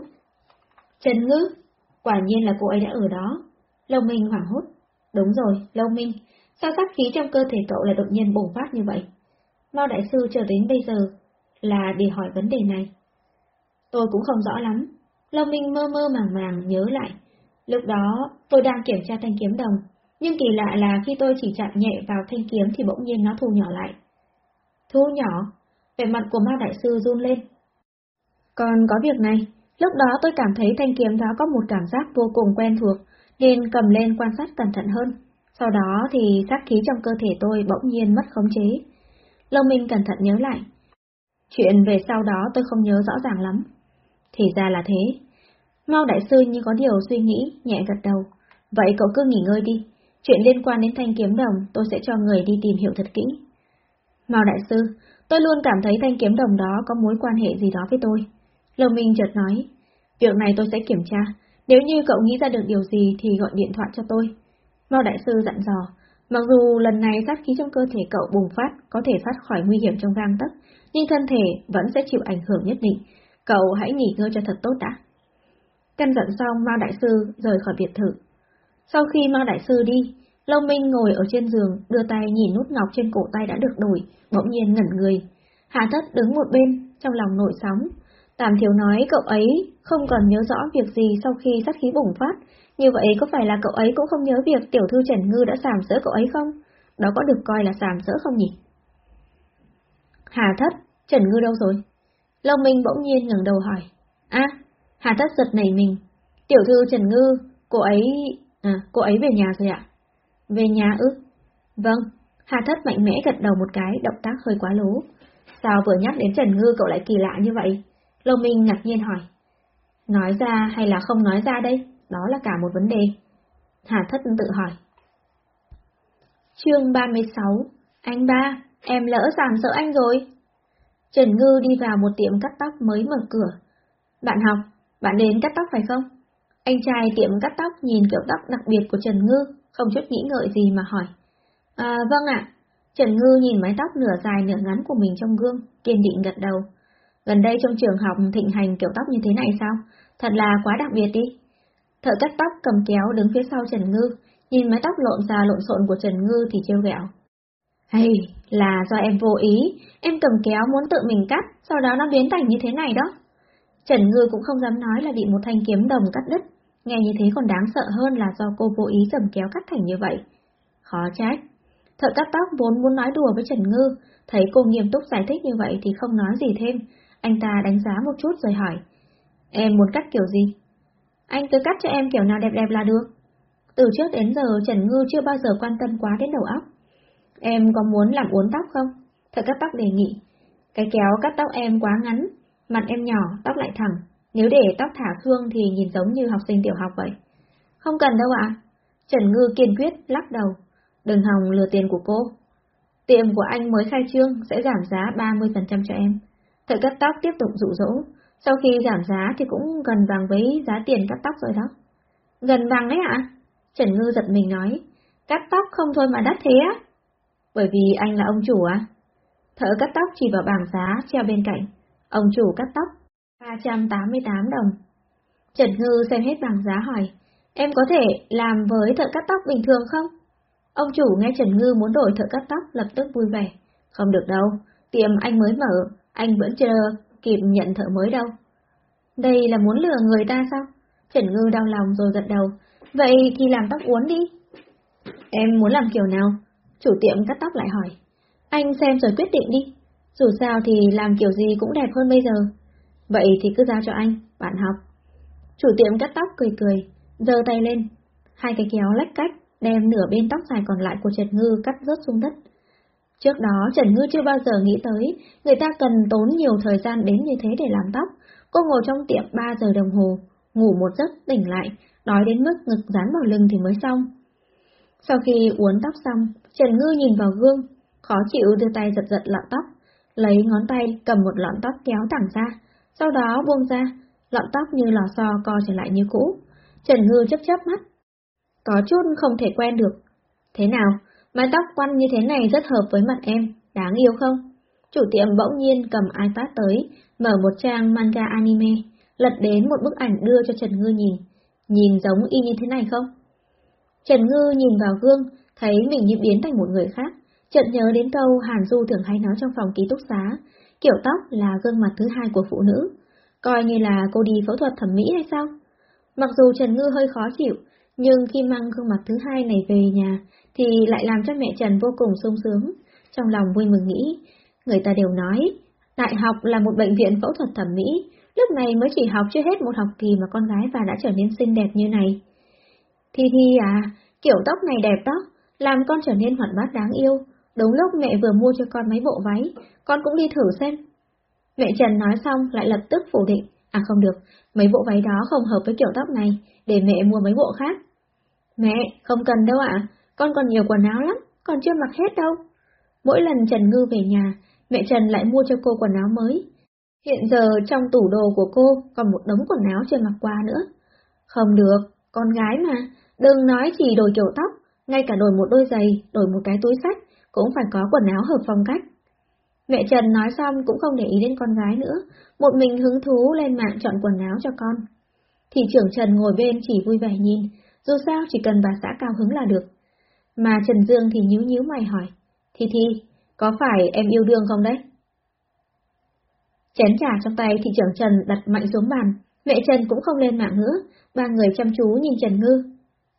Trần Ngư, quả nhiên là cô ấy đã ở đó. Lâu Minh hoảng hốt. Đúng rồi, Lâu Minh, sao sát khí trong cơ thể cậu lại đột nhiên bùng phát như vậy? Mao Đại Sư chờ đến bây giờ là để hỏi vấn đề này. Tôi cũng không rõ lắm. Long Minh mơ mơ màng màng nhớ lại. Lúc đó, tôi đang kiểm tra thanh kiếm đồng, nhưng kỳ lạ là khi tôi chỉ chạm nhẹ vào thanh kiếm thì bỗng nhiên nó thu nhỏ lại. Thu nhỏ? Vẻ mặt của ma đại sư run lên. Còn có việc này, lúc đó tôi cảm thấy thanh kiếm đó có một cảm giác vô cùng quen thuộc, nên cầm lên quan sát cẩn thận hơn. Sau đó thì sát khí trong cơ thể tôi bỗng nhiên mất khống chế. Long Minh cẩn thận nhớ lại, Chuyện về sau đó tôi không nhớ rõ ràng lắm. Thì ra là thế. Mau đại sư như có điều suy nghĩ, nhẹ gật đầu. Vậy cậu cứ nghỉ ngơi đi. Chuyện liên quan đến thanh kiếm đồng tôi sẽ cho người đi tìm hiểu thật kỹ. Mao đại sư, tôi luôn cảm thấy thanh kiếm đồng đó có mối quan hệ gì đó với tôi. Lâu Minh chợt nói, việc này tôi sẽ kiểm tra, nếu như cậu nghĩ ra được điều gì thì gọi điện thoại cho tôi. Mao đại sư dặn dò, mặc dù lần này sát khí trong cơ thể cậu bùng phát có thể thoát khỏi nguy hiểm trong gang tấc, nhưng thân thể vẫn sẽ chịu ảnh hưởng nhất định. Cậu hãy nghỉ ngơi cho thật tốt đã. Căn dặn xong Mao Đại Sư rời khỏi biệt thự. Sau khi mang Đại Sư đi, Lâu Minh ngồi ở trên giường, đưa tay nhìn nút ngọc trên cổ tay đã được đổi, bỗng nhiên ngẩn người. hà thất đứng một bên, trong lòng nổi sóng. Tàm thiếu nói cậu ấy không còn nhớ rõ việc gì sau khi sát khí bùng phát, như vậy có phải là cậu ấy cũng không nhớ việc tiểu thư Trần Ngư đã sàm sỡ cậu ấy không? Đó có được coi là sàm sỡ không nhỉ? Hà thất, Trần Ngư đâu rồi? Long Minh bỗng nhiên ngẩng đầu hỏi. À, Hà thất giật nảy mình. Tiểu thư Trần Ngư, cô ấy... À, cô ấy về nhà rồi ạ? Về nhà ư? Vâng. Hà thất mạnh mẽ gật đầu một cái, động tác hơi quá lố. Sao vừa nhắc đến Trần Ngư cậu lại kỳ lạ như vậy? Long Minh ngạc nhiên hỏi. Nói ra hay là không nói ra đây? Đó là cả một vấn đề. Hà thất tự hỏi. Chương 36 Anh ba, Em lỡ giảm sợ anh rồi. Trần Ngư đi vào một tiệm cắt tóc mới mở cửa. Bạn học, bạn đến cắt tóc phải không? Anh trai tiệm cắt tóc nhìn kiểu tóc đặc biệt của Trần Ngư, không chút nghĩ ngợi gì mà hỏi. À, vâng ạ. Trần Ngư nhìn mái tóc nửa dài nửa ngắn của mình trong gương, kiên định gật đầu. Gần đây trong trường học thịnh hành kiểu tóc như thế này sao? Thật là quá đặc biệt đi. Thợ cắt tóc cầm kéo đứng phía sau Trần Ngư, nhìn mái tóc lộn ra lộn xộn của Trần Ngư thì trêu ghẹo. Hay, là do em vô ý, em cầm kéo muốn tự mình cắt, sau đó nó biến thành như thế này đó. Trần Ngư cũng không dám nói là bị một thanh kiếm đồng cắt đứt, nghe như thế còn đáng sợ hơn là do cô vô ý cầm kéo cắt thành như vậy. Khó trách. Thợ cắt tóc vốn muốn nói đùa với Trần Ngư, thấy cô nghiêm túc giải thích như vậy thì không nói gì thêm. Anh ta đánh giá một chút rồi hỏi. Em muốn cắt kiểu gì? Anh cứ cắt cho em kiểu nào đẹp đẹp là được. Từ trước đến giờ Trần Ngư chưa bao giờ quan tâm quá đến đầu óc. Em có muốn làm uốn tóc không? Thợ cắt tóc đề nghị. Cái kéo cắt tóc em quá ngắn, mặt em nhỏ, tóc lại thẳng. Nếu để tóc thả khương thì nhìn giống như học sinh tiểu học vậy. Không cần đâu ạ. Trần Ngư kiên quyết lắc đầu. Đừng hòng lừa tiền của cô. Tiệm của anh mới khai trương sẽ giảm giá 30% cho em. Thợ cắt tóc tiếp tục dụ dỗ. Sau khi giảm giá thì cũng gần bằng với giá tiền cắt tóc rồi đó. Gần bằng đấy ạ? Trần Ngư giật mình nói. Cắt tóc không thôi mà đắt thế á? Bởi vì anh là ông chủ à? Thợ cắt tóc chỉ vào bảng giá treo bên cạnh. Ông chủ cắt tóc, 388 đồng. Trần Ngư xem hết bảng giá hỏi, em có thể làm với thợ cắt tóc bình thường không? Ông chủ nghe Trần Ngư muốn đổi thợ cắt tóc lập tức vui vẻ. Không được đâu, tiệm anh mới mở, anh vẫn chưa kịp nhận thợ mới đâu. Đây là muốn lừa người ta sao? Trần Ngư đau lòng rồi gật đầu. Vậy thì làm tóc uốn đi. Em muốn làm kiểu nào? Chủ tiệm cắt tóc lại hỏi. Anh xem rồi quyết định đi. Dù sao thì làm kiểu gì cũng đẹp hơn bây giờ. Vậy thì cứ giao cho anh, bạn học. Chủ tiệm cắt tóc cười cười, giơ tay lên. Hai cái kéo lách cách, đem nửa bên tóc dài còn lại của Trần Ngư cắt rớt xuống đất. Trước đó Trần Ngư chưa bao giờ nghĩ tới, người ta cần tốn nhiều thời gian đến như thế để làm tóc. Cô ngồi trong tiệm 3 giờ đồng hồ, ngủ một giấc tỉnh lại, đói đến mức ngực dán vào lưng thì mới xong. Sau khi uốn tóc xong, Trần Ngư nhìn vào gương, khó chịu đưa tay giật giật lọn tóc, lấy ngón tay cầm một lọn tóc kéo thẳng ra, sau đó buông ra, lọn tóc như lò xo co trở lại như cũ. Trần Ngư chấp chấp mắt. Có chút không thể quen được. Thế nào, mái tóc quăn như thế này rất hợp với mặt em, đáng yêu không? Chủ tiệm bỗng nhiên cầm iPad tới, mở một trang manga anime, lật đến một bức ảnh đưa cho Trần Ngư nhìn. Nhìn giống y như thế này không? Trần Ngư nhìn vào gương, thấy mình như biến thành một người khác, chợt nhớ đến câu Hàn Du thường hay nói trong phòng ký túc xá, kiểu tóc là gương mặt thứ hai của phụ nữ, coi như là cô đi phẫu thuật thẩm mỹ hay sao? Mặc dù Trần Ngư hơi khó chịu, nhưng khi mang gương mặt thứ hai này về nhà, thì lại làm cho mẹ Trần vô cùng sung sướng, trong lòng vui mừng nghĩ, người ta đều nói, đại học là một bệnh viện phẫu thuật thẩm mỹ, lúc này mới chỉ học chưa hết một học kỳ mà con gái và đã trở nên xinh đẹp như này. Thi Thi à, kiểu tóc này đẹp đó, làm con trở nên hoạt bát đáng yêu. Đúng lúc mẹ vừa mua cho con mấy bộ váy, con cũng đi thử xem. Mẹ Trần nói xong lại lập tức phủ định, à không được, mấy bộ váy đó không hợp với kiểu tóc này, để mẹ mua mấy bộ khác. Mẹ, không cần đâu ạ, con còn nhiều quần áo lắm, còn chưa mặc hết đâu. Mỗi lần Trần Ngư về nhà, mẹ Trần lại mua cho cô quần áo mới. Hiện giờ trong tủ đồ của cô còn một đống quần áo chưa mặc qua nữa. Không được, con gái mà, đừng nói chỉ đổi kiểu tóc, ngay cả đổi một đôi giày, đổi một cái túi sách, cũng phải có quần áo hợp phong cách. Mẹ Trần nói xong cũng không để ý đến con gái nữa, một mình hứng thú lên mạng chọn quần áo cho con. Thị trưởng Trần ngồi bên chỉ vui vẻ nhìn, dù sao chỉ cần bà xã cao hứng là được. Mà Trần Dương thì nhíu nhíu mày hỏi, Thi Thi, có phải em yêu đương không đấy? Chén trà trong tay thị trưởng Trần đặt mạnh xuống bàn, mẹ Trần cũng không lên mạng nữa, ba người chăm chú nhìn Trần Ngư.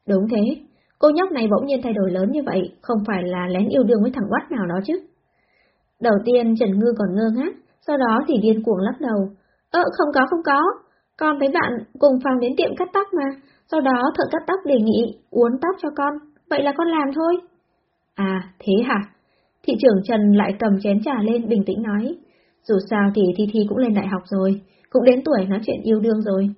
Đúng thế, cô nhóc này bỗng nhiên thay đổi lớn như vậy, không phải là lén yêu đương với thằng quát nào đó chứ. Đầu tiên Trần Ngư còn ngơ ngác, sau đó thì điên cuồng lắc đầu. Ơ, không có không có, con với bạn cùng phòng đến tiệm cắt tóc mà, sau đó thợ cắt tóc đề nghị uốn tóc cho con, vậy là con làm thôi. À, thế hả? Thị trưởng Trần lại cầm chén trà lên bình tĩnh nói, dù sao thì Thi Thi cũng lên đại học rồi, cũng đến tuổi nói chuyện yêu đương rồi.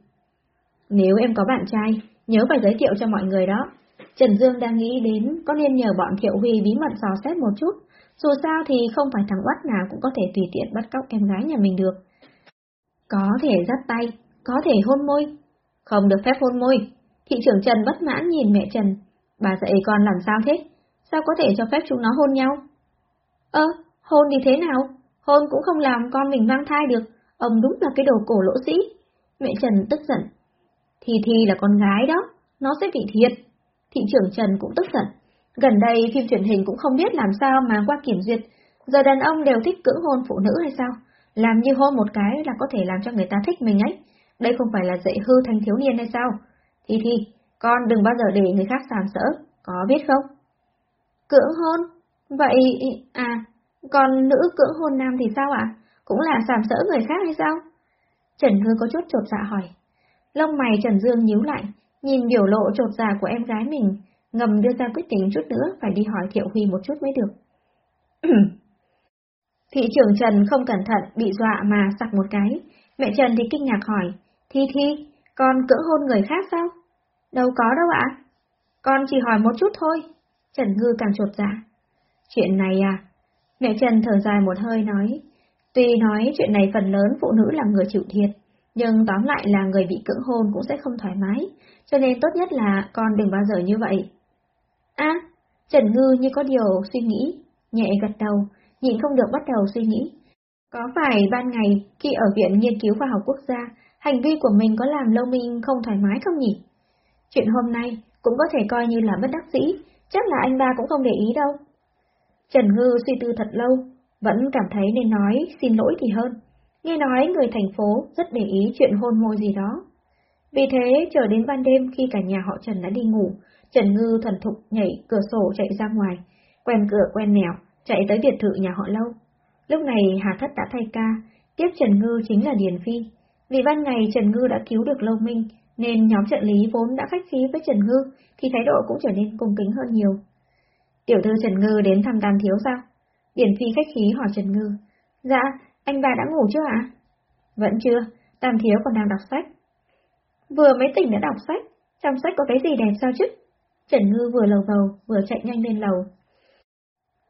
Nếu em có bạn trai, nhớ phải giới thiệu cho mọi người đó. Trần Dương đang nghĩ đến có nên nhờ bọn Thiệu Huy bí mật dò xét một chút, dù sao thì không phải thằng oát nào cũng có thể tùy tiện bắt cóc em gái nhà mình được. Có thể dắt tay, có thể hôn môi. Không được phép hôn môi. Thị trưởng Trần bất mãn nhìn mẹ Trần. Bà dạy con làm sao thế? Sao có thể cho phép chúng nó hôn nhau? Ơ, hôn thì thế nào? Hôn cũng không làm con mình mang thai được. Ông đúng là cái đồ cổ lỗ sĩ. Mẹ Trần tức giận. Thì thì là con gái đó, nó sẽ bị thiệt. Thị trưởng Trần cũng tức giận. Gần đây phim truyền hình cũng không biết làm sao mà qua kiểm duyệt, giờ đàn ông đều thích cưỡng hôn phụ nữ hay sao? Làm như hôn một cái là có thể làm cho người ta thích mình ấy. Đây không phải là dạy hư thanh thiếu niên hay sao? Thì thì, con đừng bao giờ để người khác sàm sỡ, có biết không? Cưỡng hôn? Vậy, à, còn nữ cưỡng hôn nam thì sao ạ? Cũng là sàm sỡ người khác hay sao? Trần Hư có chút chột dạ hỏi. Lông mày Trần Dương nhíu lại, nhìn biểu lộ trột dạ của em gái mình, ngầm đưa ra quyết định chút nữa phải đi hỏi Thiệu Huy một chút mới được. Thị trưởng Trần không cẩn thận bị dọa mà sặc một cái, mẹ Trần thì kinh ngạc hỏi, Thi Thi, con cưỡng hôn người khác sao? Đâu có đâu ạ. Con chỉ hỏi một chút thôi. Trần Ngư càng trột dạ. Chuyện này à? Mẹ Trần thở dài một hơi nói. Tuy nói chuyện này phần lớn phụ nữ là người chịu thiệt, nhưng tóm lại là người bị cưỡng hôn cũng sẽ không thoải mái, cho nên tốt nhất là con đừng bao giờ như vậy. À, Trần Ngư như có điều suy nghĩ, nhẹ gật đầu, nhịn không được bắt đầu suy nghĩ. Có phải ban ngày khi ở Viện Nghiên cứu Khoa học Quốc gia, hành vi của mình có làm Lâu Minh không thoải mái không nhỉ? Chuyện hôm nay cũng có thể coi như là bất đắc dĩ, chắc là anh ba cũng không để ý đâu. Trần Ngư suy tư thật lâu, vẫn cảm thấy nên nói xin lỗi thì hơn. Nghe nói người thành phố rất để ý chuyện hôn môi gì đó. Vì thế, chờ đến ban đêm khi cả nhà họ Trần đã đi ngủ, Trần Ngư thuần thục nhảy cửa sổ chạy ra ngoài, quen cửa quen nẻo, chạy tới biệt thự nhà họ Lâu. Lúc này Hà Thất đã thay ca, tiếp Trần Ngư chính là Điền Phi. Vì ban ngày Trần Ngư đã cứu được Lâu Minh, nên nhóm trợ lý vốn đã khách khí với Trần Ngư, thì thái độ cũng trở nên cung kính hơn nhiều. Tiểu thư Trần Ngư đến thăm Tam Thiếu sao? Điển Phi khách khí hỏi Trần Ngư. Dạ, anh bà đã ngủ chưa ạ? Vẫn chưa, Tam Thiếu còn đang đọc sách. Vừa mới tỉnh đã đọc sách, trong sách có cái gì đẹp sao chứ? Trần Ngư vừa lầu bầu, vừa chạy nhanh lên lầu.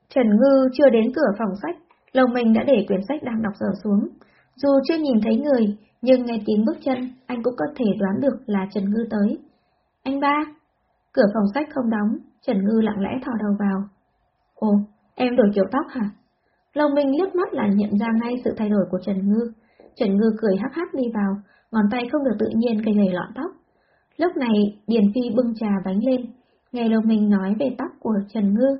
Trần Ngư chưa đến cửa phòng sách, lầu mình đã để quyển sách đang đọc dở xuống. Dù chưa nhìn thấy người, nhưng nghe tiếng bước chân, anh cũng có thể đoán được là Trần Ngư tới. Anh ba! Cửa phòng sách không đóng, Trần Ngư lặng lẽ thò đầu vào. Ồ, em đổi kiểu tóc hả? Lâu Minh liếc mắt là nhận ra ngay sự thay đổi của Trần Ngư. Trần Ngư cười hắc hắc đi vào, ngón tay không được tự nhiên cây gầy lọn tóc. Lúc này, Điền Phi bưng trà bánh lên, nghe Lâu Minh nói về tóc của Trần Ngư.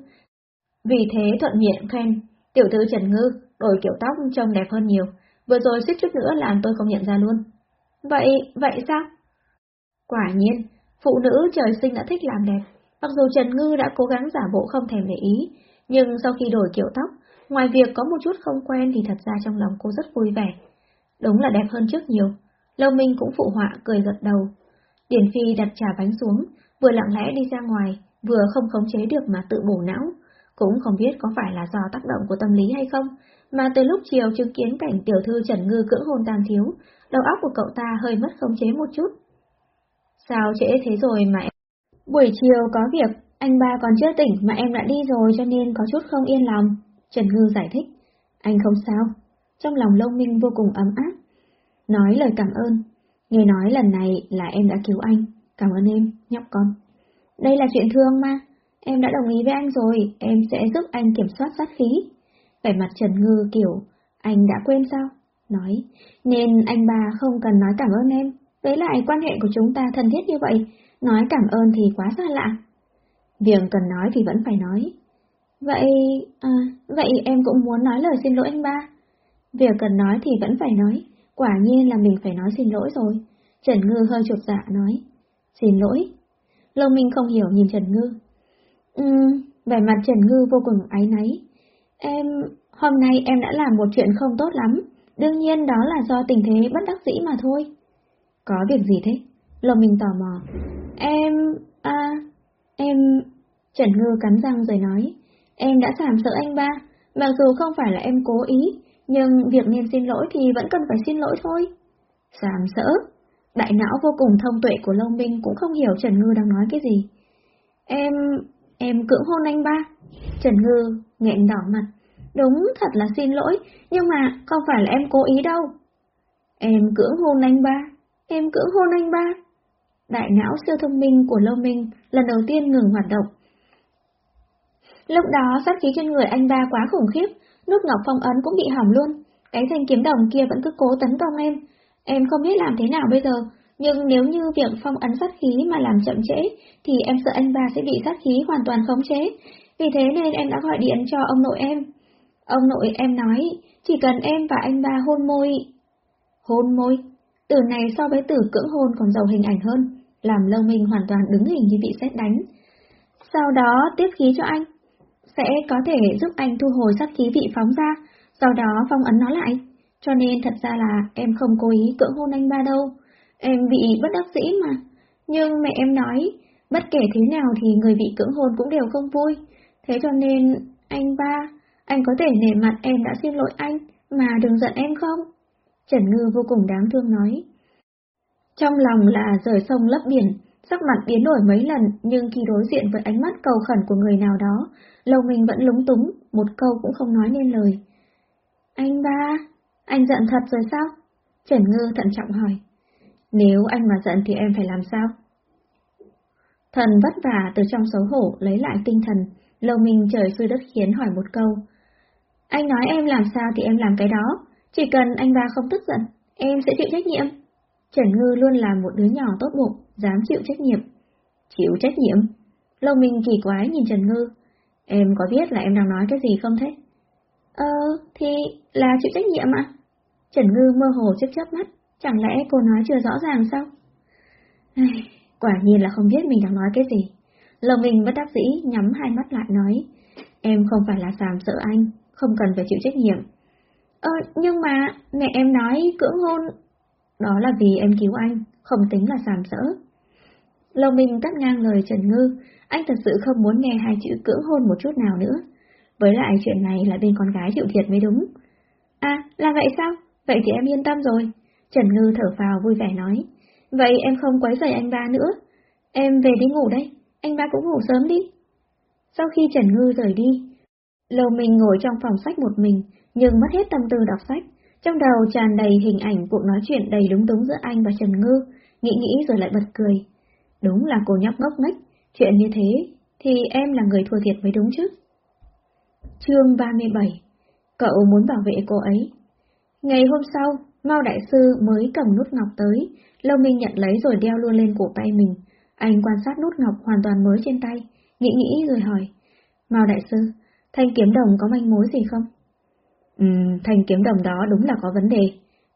Vì thế thuận miệng khen, tiểu thư Trần Ngư, đổi kiểu tóc trông đẹp hơn nhiều, vừa rồi suýt chút nữa làm tôi không nhận ra luôn. Vậy, vậy sao? Quả nhiên, phụ nữ trời sinh đã thích làm đẹp, mặc dù Trần Ngư đã cố gắng giả bộ không thèm để ý, nhưng sau khi đổi kiểu tóc, ngoài việc có một chút không quen thì thật ra trong lòng cô rất vui vẻ. Đúng là đẹp hơn trước nhiều. Lâu Minh cũng phụ họa cười gật đầu. Điển Phi đặt trà bánh xuống, vừa lặng lẽ đi ra ngoài, vừa không khống chế được mà tự bổ não. Cũng không biết có phải là do tác động của tâm lý hay không, mà từ lúc chiều chứng kiến cảnh tiểu thư Trần Ngư cưỡng hôn tam thiếu, đầu óc của cậu ta hơi mất khống chế một chút. Sao trễ thế rồi mà em... Buổi chiều có việc, anh ba còn chưa tỉnh mà em đã đi rồi cho nên có chút không yên lòng. Trần Ngư giải thích. Anh không sao. Trong lòng Lâu Minh vô cùng ấm áp. Nói lời cảm ơn. Nghe nói lần này là em đã cứu anh. Cảm ơn em, nhóc con. Đây là chuyện thương mà. Em đã đồng ý với anh rồi, em sẽ giúp anh kiểm soát sát khí. Vẻ mặt Trần Ngư kiểu, anh đã quên sao? Nói, nên anh bà không cần nói cảm ơn em. Với lại quan hệ của chúng ta thân thiết như vậy, nói cảm ơn thì quá xa lạ. Việc cần nói thì vẫn phải nói. Vậy, à, vậy em cũng muốn nói lời xin lỗi anh ba. Việc cần nói thì vẫn phải nói, quả nhiên là mình phải nói xin lỗi rồi. Trần Ngư hơi chột dạ nói. Xin lỗi. Lâu Minh không hiểu nhìn Trần Ngư. Ừm, vẻ mặt Trần Ngư vô cùng áy náy. Em, hôm nay em đã làm một chuyện không tốt lắm, đương nhiên đó là do tình thế bất đắc dĩ mà thôi. Có việc gì thế? Lâu Minh tò mò. Em, à, Em... Trần Ngư cắn răng rồi nói, em đã giảm sợ anh ba, mặc dù không phải là em cố ý, nhưng việc nên xin lỗi thì vẫn cần phải xin lỗi thôi. Giảm sỡ, đại não vô cùng thông tuệ của Long Minh cũng không hiểu Trần Ngư đang nói cái gì. Em... em cưỡng hôn anh ba. Trần Ngư nghẹn đỏ mặt. Đúng thật là xin lỗi, nhưng mà không phải là em cố ý đâu. Em cưỡng hôn anh ba, em cưỡng hôn anh ba đại não siêu thông minh của Lâu Minh lần đầu tiên ngừng hoạt động. Lúc đó sát khí trên người anh ba quá khủng khiếp, nút ngọc phong ấn cũng bị hỏng luôn. Cái thanh kiếm đồng kia vẫn cứ cố tấn công em. Em không biết làm thế nào bây giờ, nhưng nếu như việc phong ấn sát khí mà làm chậm trễ, thì em sợ anh ba sẽ bị sát khí hoàn toàn khống chế. Vì thế nên em đã gọi điện cho ông nội em. Ông nội em nói, chỉ cần em và anh ba hôn môi. Hôn môi? Từ này so với từ cưỡng hôn còn giàu hình ảnh hơn làm Lâu Minh hoàn toàn đứng hình như bị xét đánh. Sau đó tiếp khí cho anh sẽ có thể giúp anh thu hồi sát khí vị phóng ra, sau đó phong ấn nó lại. Cho nên thật ra là em không cố ý cưỡng hôn anh ba đâu. Em bị bất đắc dĩ mà. Nhưng mẹ em nói, bất kể thế nào thì người bị cưỡng hôn cũng đều không vui. Thế cho nên, anh ba, anh có thể nể mặt em đã xin lỗi anh, mà đừng giận em không? Trần Ngư vô cùng đáng thương nói. Trong lòng là rời sông lấp biển, sắc mặt biến đổi mấy lần nhưng khi đối diện với ánh mắt cầu khẩn của người nào đó, Lâu Minh vẫn lúng túng, một câu cũng không nói nên lời. Anh ba, anh giận thật rồi sao? Trần Ngư thận trọng hỏi. Nếu anh mà giận thì em phải làm sao? Thần vất vả từ trong xấu hổ lấy lại tinh thần, Lâu Minh trời xuôi đất khiến hỏi một câu. Anh nói em làm sao thì em làm cái đó, chỉ cần anh ba không tức giận, em sẽ chịu trách nhiệm. Trần Ngư luôn là một đứa nhỏ tốt bụng, dám chịu trách nhiệm. Chịu trách nhiệm? Lâu Minh kỳ quái nhìn Trần Ngư. Em có biết là em đang nói cái gì không thế? Ờ, thì là chịu trách nhiệm ạ. Trần Ngư mơ hồ chớp chớp mắt, chẳng lẽ cô nói chưa rõ ràng sao? Ai, quả nhiên là không biết mình đang nói cái gì. Lâu Minh bất đắc dĩ nhắm hai mắt lại nói, em không phải là sàm sợ anh, không cần phải chịu trách nhiệm. Ờ, nhưng mà mẹ em nói cưỡng hôn đó là vì em cứu anh, không tính là sàm sỡ. Lâu Minh cắt ngang lời Trần Ngư, anh thật sự không muốn nghe hai chữ cưỡng hôn một chút nào nữa. Với lại chuyện này là bên con gái chịu thiệt mới đúng. À, là vậy sao? Vậy thì em yên tâm rồi. Trần Ngư thở phào vui vẻ nói. Vậy em không quấy rầy anh ba nữa. Em về đi ngủ đây, anh ba cũng ngủ sớm đi. Sau khi Trần Ngư rời đi, Lầu Minh ngồi trong phòng sách một mình, nhưng mất hết tâm tư đọc sách. Trong đầu tràn đầy hình ảnh cuộc nói chuyện đầy đúng đúng giữa anh và Trần Ngư, nghĩ nghĩ rồi lại bật cười. Đúng là cô nhóc ngốc nghếch, chuyện như thế thì em là người thua thiệt mới đúng chứ. Chương 37 Cậu muốn bảo vệ cô ấy Ngày hôm sau, Mao Đại Sư mới cầm nút ngọc tới, Lâu Minh nhận lấy rồi đeo luôn lên cổ tay mình. Anh quan sát nút ngọc hoàn toàn mới trên tay, nghĩ nghĩ rồi hỏi. Mao Đại Sư, thanh kiếm đồng có manh mối gì không? Ừm, thanh kiếm đồng đó đúng là có vấn đề.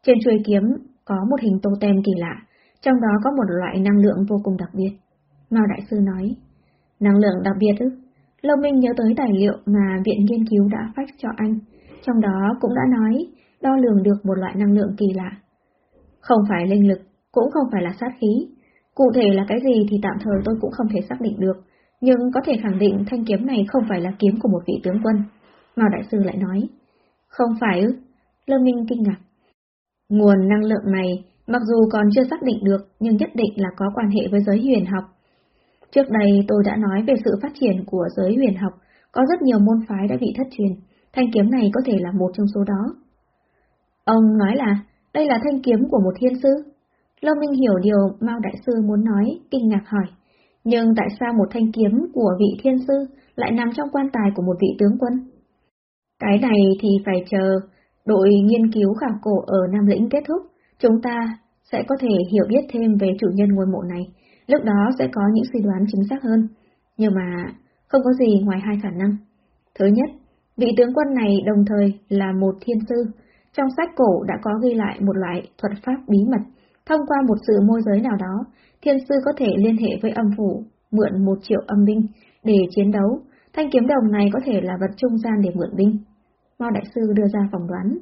Trên chuôi kiếm có một hình tô tem kỳ lạ, trong đó có một loại năng lượng vô cùng đặc biệt. Mao Đại Sư nói, năng lượng đặc biệt ư? Lâu Minh nhớ tới tài liệu mà Viện Nghiên cứu đã phát cho anh, trong đó cũng đã nói đo lường được một loại năng lượng kỳ lạ. Không phải linh lực, cũng không phải là sát khí. Cụ thể là cái gì thì tạm thời tôi cũng không thể xác định được, nhưng có thể khẳng định thanh kiếm này không phải là kiếm của một vị tướng quân. Mao Đại Sư lại nói, không phải ư? Lâm Minh kinh ngạc. Nguồn năng lượng này, mặc dù còn chưa xác định được, nhưng nhất định là có quan hệ với giới huyền học. Trước đây tôi đã nói về sự phát triển của giới huyền học, có rất nhiều môn phái đã bị thất truyền, thanh kiếm này có thể là một trong số đó. Ông nói là, đây là thanh kiếm của một thiên sư. Lâm Minh hiểu điều Mao Đại Sư muốn nói, kinh ngạc hỏi. Nhưng tại sao một thanh kiếm của vị thiên sư lại nằm trong quan tài của một vị tướng quân? Cái này thì phải chờ đội nghiên cứu khảo cổ ở Nam Lĩnh kết thúc, chúng ta sẽ có thể hiểu biết thêm về chủ nhân ngôi mộ này, lúc đó sẽ có những suy đoán chính xác hơn. Nhưng mà không có gì ngoài hai khả năng. Thứ nhất, vị tướng quân này đồng thời là một thiên sư. Trong sách cổ đã có ghi lại một loại thuật pháp bí mật. Thông qua một sự môi giới nào đó, thiên sư có thể liên hệ với âm phủ, mượn một triệu âm binh để chiến đấu. Thanh kiếm đồng này có thể là vật trung gian để mượn binh. Mao Đại Sư đưa ra phỏng đoán.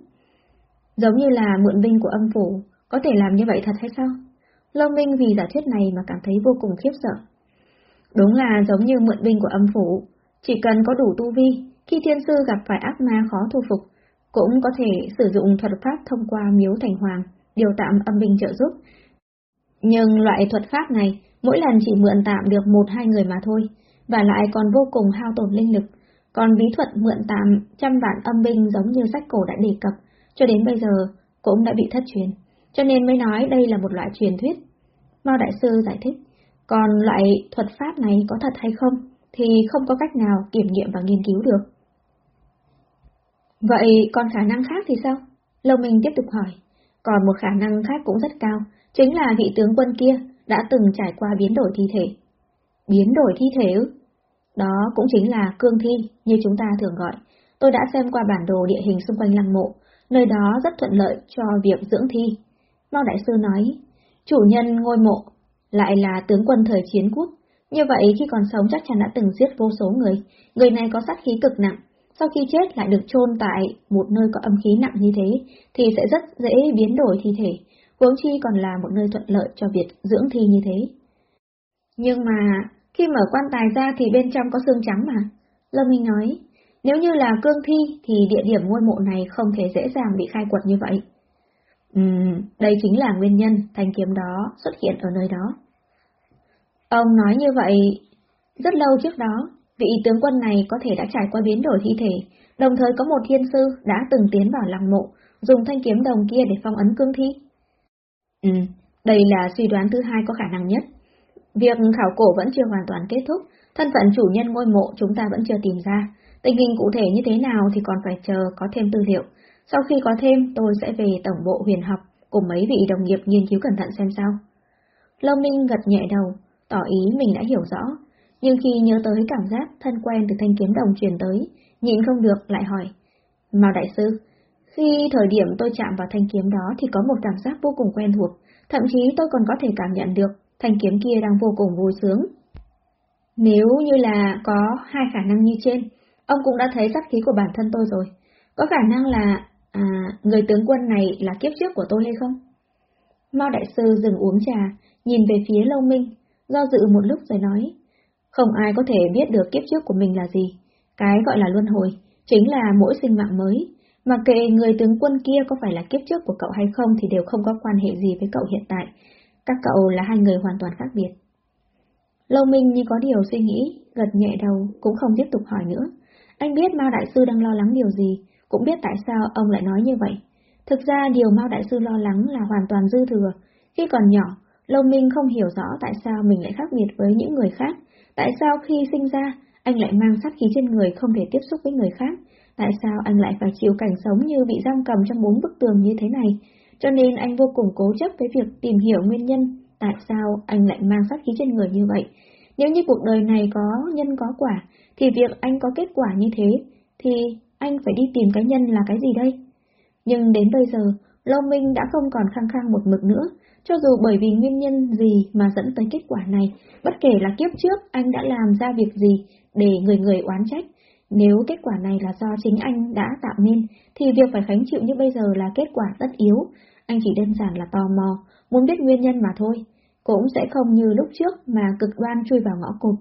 Giống như là mượn binh của âm phủ, có thể làm như vậy thật hay sao? Lâu Minh vì giả thuyết này mà cảm thấy vô cùng khiếp sợ. Đúng là giống như mượn binh của âm phủ, chỉ cần có đủ tu vi, khi thiên sư gặp phải ác ma khó thu phục, cũng có thể sử dụng thuật pháp thông qua miếu thành hoàng, điều tạm âm binh trợ giúp. Nhưng loại thuật pháp này, mỗi lần chỉ mượn tạm được một hai người mà thôi, và lại còn vô cùng hao tổn linh lực, còn bí thuật mượn tạm trăm vạn âm binh giống như sách cổ đã đề cập, cho đến bây giờ cũng đã bị thất truyền, cho nên mới nói đây là một loại truyền thuyết. Mao Đại Sư giải thích, còn loại thuật pháp này có thật hay không thì không có cách nào kiểm nghiệm và nghiên cứu được. Vậy còn khả năng khác thì sao? Lâu Minh tiếp tục hỏi. Còn một khả năng khác cũng rất cao, chính là vị tướng quân kia đã từng trải qua biến đổi thi thể. Biến đổi thi thể ư? Đó cũng chính là cương thi, như chúng ta thường gọi. Tôi đã xem qua bản đồ địa hình xung quanh lăng mộ, nơi đó rất thuận lợi cho việc dưỡng thi. Mao Đại Sư nói, chủ nhân ngôi mộ lại là tướng quân thời chiến quốc, Như vậy khi còn sống chắc chắn đã từng giết vô số người, người này có sát khí cực nặng, sau khi chết lại được chôn tại một nơi có âm khí nặng như thế, thì sẽ rất dễ biến đổi thi thể, huống chi còn là một nơi thuận lợi cho việc dưỡng thi như thế. Nhưng mà, khi mở quan tài ra thì bên trong có xương trắng mà. Lâm Minh nói, nếu như là cương thi thì địa điểm ngôi mộ này không thể dễ dàng bị khai quật như vậy. Ừm, đây chính là nguyên nhân thanh kiếm đó xuất hiện ở nơi đó. Ông nói như vậy, rất lâu trước đó, vị tướng quân này có thể đã trải qua biến đổi thi thể, đồng thời có một thiên sư đã từng tiến vào lăng mộ, dùng thanh kiếm đồng kia để phong ấn cương thi. Ừ, đây là suy đoán thứ hai có khả năng nhất. Việc khảo cổ vẫn chưa hoàn toàn kết thúc, thân phận chủ nhân ngôi mộ chúng ta vẫn chưa tìm ra. Tình hình cụ thể như thế nào thì còn phải chờ có thêm tư liệu. Sau khi có thêm, tôi sẽ về tổng bộ huyền học cùng mấy vị đồng nghiệp nghiên cứu cẩn thận xem sao. Lâu Minh gật nhẹ đầu, tỏ ý mình đã hiểu rõ, nhưng khi nhớ tới cảm giác thân quen từ thanh kiếm đồng truyền tới, nhịn không được lại hỏi. Mao Đại Sư, khi thời điểm tôi chạm vào thanh kiếm đó thì có một cảm giác vô cùng quen thuộc, thậm chí tôi còn có thể cảm nhận được thanh kiếm kia đang vô cùng vui sướng. Nếu như là có hai khả năng như trên, ông cũng đã thấy sát khí của bản thân tôi rồi. Có khả năng là, à, người tướng quân này là kiếp trước của tôi hay không? Mao Đại Sư dừng uống trà, nhìn về phía Lâu Minh, do dự một lúc rồi nói, không ai có thể biết được kiếp trước của mình là gì. Cái gọi là luân hồi, chính là mỗi sinh mạng mới. Mà kệ người tướng quân kia có phải là kiếp trước của cậu hay không thì đều không có quan hệ gì với cậu hiện tại. Các cậu là hai người hoàn toàn khác biệt. Lâu Minh như có điều suy nghĩ, gật nhẹ đầu, cũng không tiếp tục hỏi nữa. Anh biết Mao Đại Sư đang lo lắng điều gì, cũng biết tại sao ông lại nói như vậy. Thực ra điều Mao Đại Sư lo lắng là hoàn toàn dư thừa. Khi còn nhỏ, lông Minh không hiểu rõ tại sao mình lại khác biệt với những người khác, Tại sao khi sinh ra, anh lại mang sát khí trên người không thể tiếp xúc với người khác? Tại sao anh lại phải chịu cảnh sống như bị giam cầm trong bốn bức tường như thế này? Cho nên anh vô cùng cố chấp với việc tìm hiểu nguyên nhân, tại sao anh lại mang sát khí trên người như vậy. Nếu như cuộc đời này có nhân có quả, thì việc anh có kết quả như thế, thì anh phải đi tìm cái nhân là cái gì đây? Nhưng đến bây giờ, Long Minh đã không còn khăng khăng một mực nữa, cho dù bởi vì nguyên nhân gì mà dẫn tới kết quả này, bất kể là kiếp trước anh đã làm ra việc gì để người người oán trách, nếu kết quả này là do chính anh đã tạo nên, thì việc phải khánh chịu như bây giờ là kết quả tất yếu. Anh chỉ đơn giản là tò mò, muốn biết nguyên nhân mà thôi. Cũng sẽ không như lúc trước mà cực đoan chui vào ngõ cụt.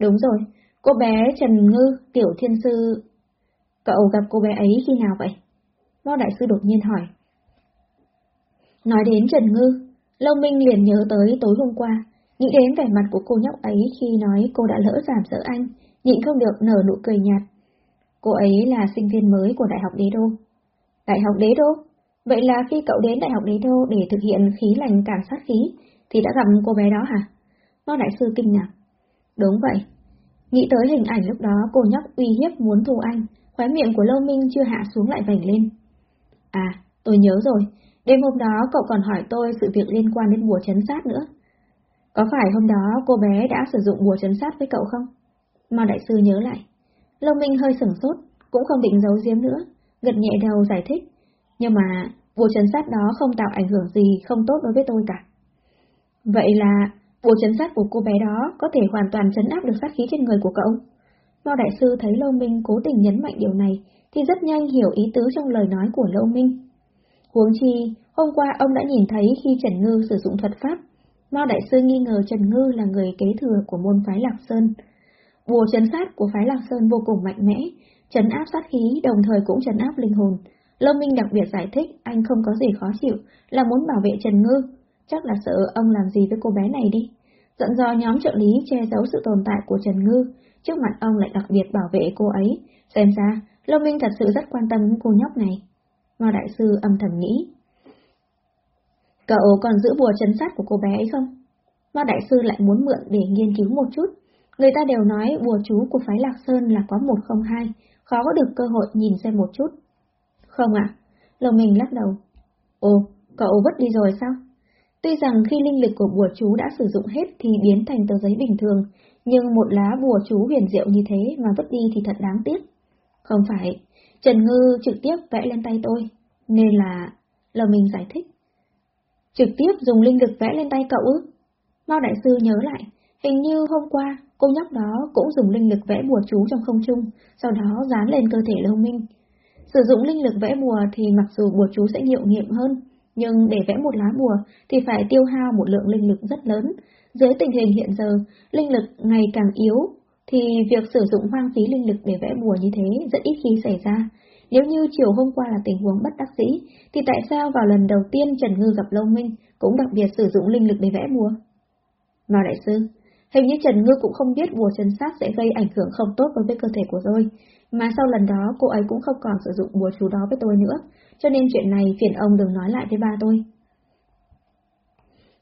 Đúng rồi, cô bé Trần Ngư, tiểu thiên sư... Cậu gặp cô bé ấy khi nào vậy? mo Đại Sư đột nhiên hỏi. Nói đến Trần Ngư, Lâu Minh liền nhớ tới tối hôm qua, nghĩ đến vẻ mặt của cô nhóc ấy khi nói cô đã lỡ giảm sợ anh, nhịn không được nở nụ cười nhạt. Cô ấy là sinh viên mới của Đại học Đế Đô. Đại học Đế Đô? Vậy là khi cậu đến Đại học Đế Đô để thực hiện khí lành cảm sát khí, thì đã gặp cô bé đó hả? mo Đại Sư kinh ngạc. Đúng vậy. Nghĩ tới hình ảnh lúc đó cô nhóc uy hiếp muốn thù anh, khóe miệng của Lâu Minh chưa hạ xuống lại vành lên. À, tôi nhớ rồi, Đêm hôm đó cậu còn hỏi tôi sự việc liên quan đến bùa chấn sát nữa. Có phải hôm đó cô bé đã sử dụng bùa chấn sát với cậu không? Mà đại sư nhớ lại. Lâu Minh hơi sửng sốt, cũng không định giấu giếm nữa, gật nhẹ đầu giải thích. Nhưng mà bùa chấn sát đó không tạo ảnh hưởng gì không tốt đối với tôi cả. Vậy là bùa chấn sát của cô bé đó có thể hoàn toàn chấn áp được sát khí trên người của cậu. Mao Đại Sư thấy Lâu Minh cố tình nhấn mạnh điều này, thì rất nhanh hiểu ý tứ trong lời nói của Lâu Minh. Huống chi, hôm qua ông đã nhìn thấy khi Trần Ngư sử dụng thuật pháp, Mao Đại Sư nghi ngờ Trần Ngư là người kế thừa của môn phái Lạc Sơn. Bùa chấn sát của phái Lạc Sơn vô cùng mạnh mẽ, chấn áp sát khí đồng thời cũng chấn áp linh hồn. Lâu Minh đặc biệt giải thích anh không có gì khó chịu, là muốn bảo vệ Trần Ngư, chắc là sợ ông làm gì với cô bé này đi. Dẫn dò nhóm trợ lý che giấu sự tồn tại của Trần Ngư, trước mặt ông lại đặc biệt bảo vệ cô ấy, xem ra Lâm Minh thật sự rất quan tâm đến cô nhóc này. Mao Đại Sư âm thầm nghĩ. Cậu còn giữ bùa chấn sát của cô bé ấy không? Mao Đại Sư lại muốn mượn để nghiên cứu một chút. Người ta đều nói bùa chú của phái Lạc Sơn là có một không hai, khó có được cơ hội nhìn xem một chút. Không ạ, à? Lồng lắc đầu. Ồ, cậu vứt đi rồi sao? Tuy rằng khi linh lực của bùa chú đã sử dụng hết thì biến thành tờ giấy bình thường, nhưng một lá bùa chú huyền diệu như thế mà vứt đi thì thật đáng tiếc. Không phải, Trần Ngư trực tiếp vẽ lên tay tôi, nên là... Lờ mình giải thích. Trực tiếp dùng linh lực vẽ lên tay cậu ư? Mao Đại Sư nhớ lại, Hình như hôm qua, cô nhóc đó cũng dùng linh lực vẽ bùa chú trong không trung, sau đó dán lên cơ thể Lâu Minh. Sử dụng linh lực vẽ bùa thì mặc dù bùa chú sẽ hiệu nghiệm hơn, nhưng để vẽ một lá bùa thì phải tiêu hao một lượng linh lực rất lớn. Dưới tình hình hiện giờ, linh lực ngày càng yếu, thì việc sử dụng hoang phí linh lực để vẽ bùa như thế rất ít khi xảy ra. Nếu như chiều hôm qua là tình huống bất đắc dĩ, thì tại sao vào lần đầu tiên Trần Ngư gặp Lâu Minh cũng đặc biệt sử dụng linh lực để vẽ bùa? Mao Đại Sư, hình như Trần Ngư cũng không biết bùa chân sát sẽ gây ảnh hưởng không tốt với cơ thể của tôi, mà sau lần đó cô ấy cũng không còn sử dụng bùa chú đó với tôi nữa, cho nên chuyện này phiền ông đừng nói lại với ba tôi.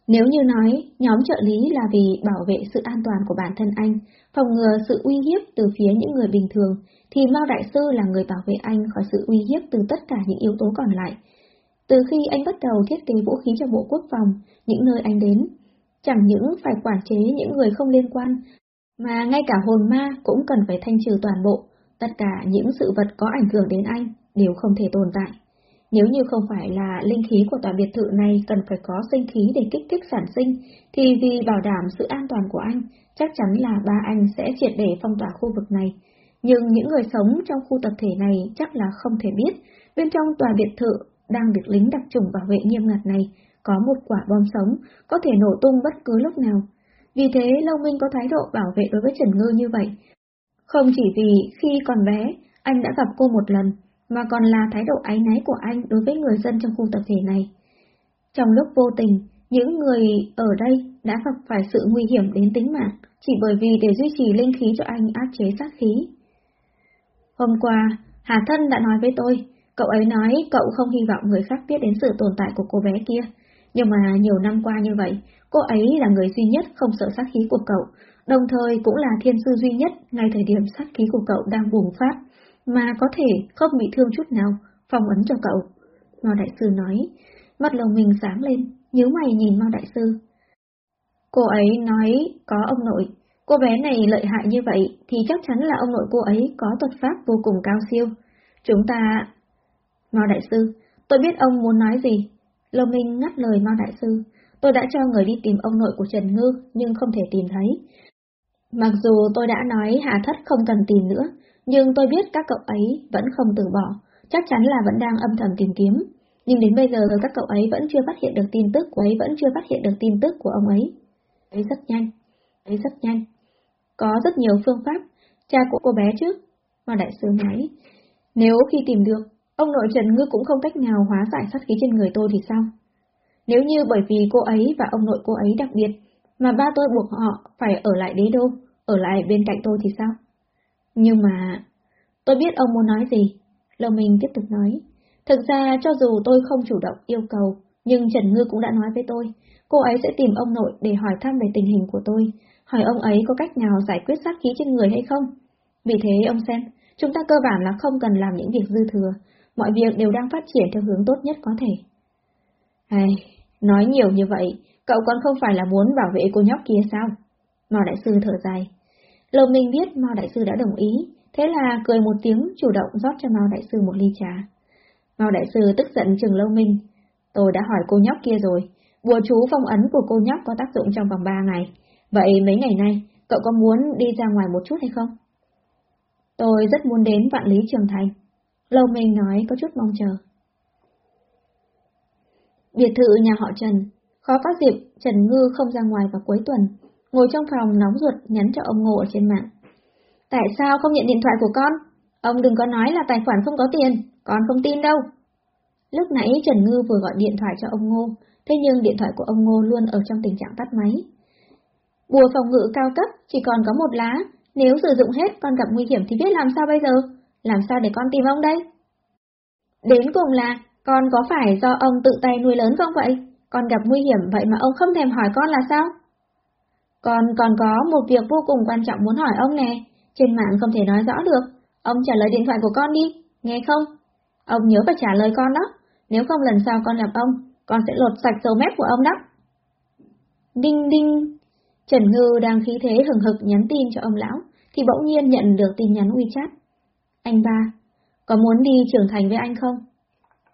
Nếu như nói nhóm trợ lý là vì bảo vệ sự an toàn của bản thân anh, phòng ngừa sự uy hiếp từ phía những người bình thường, thì Mao Đại Sư là người bảo vệ anh khỏi sự uy hiếp từ tất cả những yếu tố còn lại. Từ khi anh bắt đầu thiết kế vũ khí cho Bộ Quốc phòng, những nơi anh đến, chẳng những phải quản chế những người không liên quan, mà ngay cả hồn ma cũng cần phải thanh trừ toàn bộ, tất cả những sự vật có ảnh hưởng đến anh đều không thể tồn tại. Nếu như không phải là linh khí của tòa biệt thự này cần phải có sinh khí để kích thích sản sinh, thì vì bảo đảm sự an toàn của anh, chắc chắn là ba anh sẽ triệt để phong tỏa khu vực này. Nhưng những người sống trong khu tập thể này chắc là không thể biết, bên trong tòa biệt thự đang được lính đặc trùng bảo vệ nghiêm ngặt này có một quả bom sống, có thể nổ tung bất cứ lúc nào. Vì thế Long Minh có thái độ bảo vệ đối với Trần Ngư như vậy. Không chỉ vì khi còn bé, anh đã gặp cô một lần, mà còn là thái độ áy náy của anh đối với người dân trong khu tập thể này. Trong lúc vô tình, những người ở đây đã gặp phải sự nguy hiểm đến tính mạng, chỉ bởi vì để duy trì linh khí cho anh áp chế sát khí. Hôm qua, Hà Thân đã nói với tôi, cậu ấy nói cậu không hy vọng người khác biết đến sự tồn tại của cô bé kia, nhưng mà nhiều năm qua như vậy, cô ấy là người duy nhất không sợ sát khí của cậu, đồng thời cũng là thiên sư duy nhất ngay thời điểm sát khí của cậu đang bùng phát mà có thể không bị thương chút nào, phong ấn cho cậu. Mao Đại Sư nói, mắt lồng mình sáng lên, nhíu mày nhìn Mao Đại Sư. Cô ấy nói có ông nội, cô bé này lợi hại như vậy thì chắc chắn là ông nội cô ấy có thuật pháp vô cùng cao siêu. Chúng ta... Mao Đại Sư, tôi biết ông muốn nói gì. Lô Minh ngắt lời Mao Đại Sư, tôi đã cho người đi tìm ông nội của Trần Ngư nhưng không thể tìm thấy. Mặc dù tôi đã nói Hà Thất không cần tìm nữa, nhưng tôi biết các cậu ấy vẫn không từ bỏ, chắc chắn là vẫn đang âm thầm tìm kiếm. Nhưng đến bây giờ các cậu ấy vẫn chưa phát hiện được tin tức của ấy vẫn chưa phát hiện được tin tức của ông ấy. Ấy rất nhanh, ấy rất nhanh. Có rất nhiều phương pháp, cha của cô bé trước, mà đại sư nói. Nếu khi tìm được, ông nội Trần Ngư cũng không cách nào hóa giải sát khí trên người tôi thì sao? Nếu như bởi vì cô ấy và ông nội cô ấy đặc biệt, mà ba tôi buộc họ phải ở lại đế đô, ở lại bên cạnh tôi thì sao? Nhưng mà... Tôi biết ông muốn nói gì. Lâu Minh tiếp tục nói. Thực ra cho dù tôi không chủ động yêu cầu, nhưng Trần Ngư cũng đã nói với tôi, cô ấy sẽ tìm ông nội để hỏi thăm về tình hình của tôi, hỏi ông ấy có cách nào giải quyết sát khí trên người hay không. Vì thế ông xem, chúng ta cơ bản là không cần làm những việc dư thừa, mọi việc đều đang phát triển theo hướng tốt nhất có thể. Hay, nói nhiều như vậy, cậu còn không phải là muốn bảo vệ cô nhóc kia sao? Mao đại sư thở dài. Lâu Minh biết Mao Đại Sư đã đồng ý, thế là cười một tiếng chủ động rót cho Mao Đại Sư một ly trà. Mao Đại Sư tức giận chừng Lâu Minh. Tôi đã hỏi cô nhóc kia rồi, bùa chú phong ấn của cô nhóc có tác dụng trong vòng ba ngày. Vậy mấy ngày nay, cậu có muốn đi ra ngoài một chút hay không? Tôi rất muốn đến vạn lý trường thành. Lâu Minh nói có chút mong chờ. Biệt thự nhà họ Trần, khó có dịp Trần Ngư không ra ngoài vào cuối tuần, ngồi trong phòng nóng ruột nhắn cho ông Ngô ở trên mạng. Tại sao không nhận điện thoại của con? Ông đừng có nói là tài khoản không có tiền, con không tin đâu. Lúc nãy Trần Ngư vừa gọi điện thoại cho ông Ngô, thế nhưng điện thoại của ông Ngô luôn ở trong tình trạng tắt máy. Bùa phòng ngự cao cấp chỉ còn có một lá, nếu sử dụng hết con gặp nguy hiểm thì biết làm sao bây giờ? Làm sao để con tìm ông đây? Đến cùng là, con có phải do ông tự tay nuôi lớn không vậy? Con gặp nguy hiểm vậy mà ông không thèm hỏi con là sao? Còn còn có một việc vô cùng quan trọng muốn hỏi ông nè, trên mạng không thể nói rõ được, ông trả lời điện thoại của con đi, nghe không? Ông nhớ phải trả lời con đó, nếu không lần sau con gặp ông, con sẽ lột sạch dấu mép của ông đó. Đinh đinh, Trần Ngư đang khí thế hừng hực nhắn tin cho ông lão, thì bỗng nhiên nhận được tin nhắn WeChat. Anh ba, có muốn đi trưởng thành với anh không?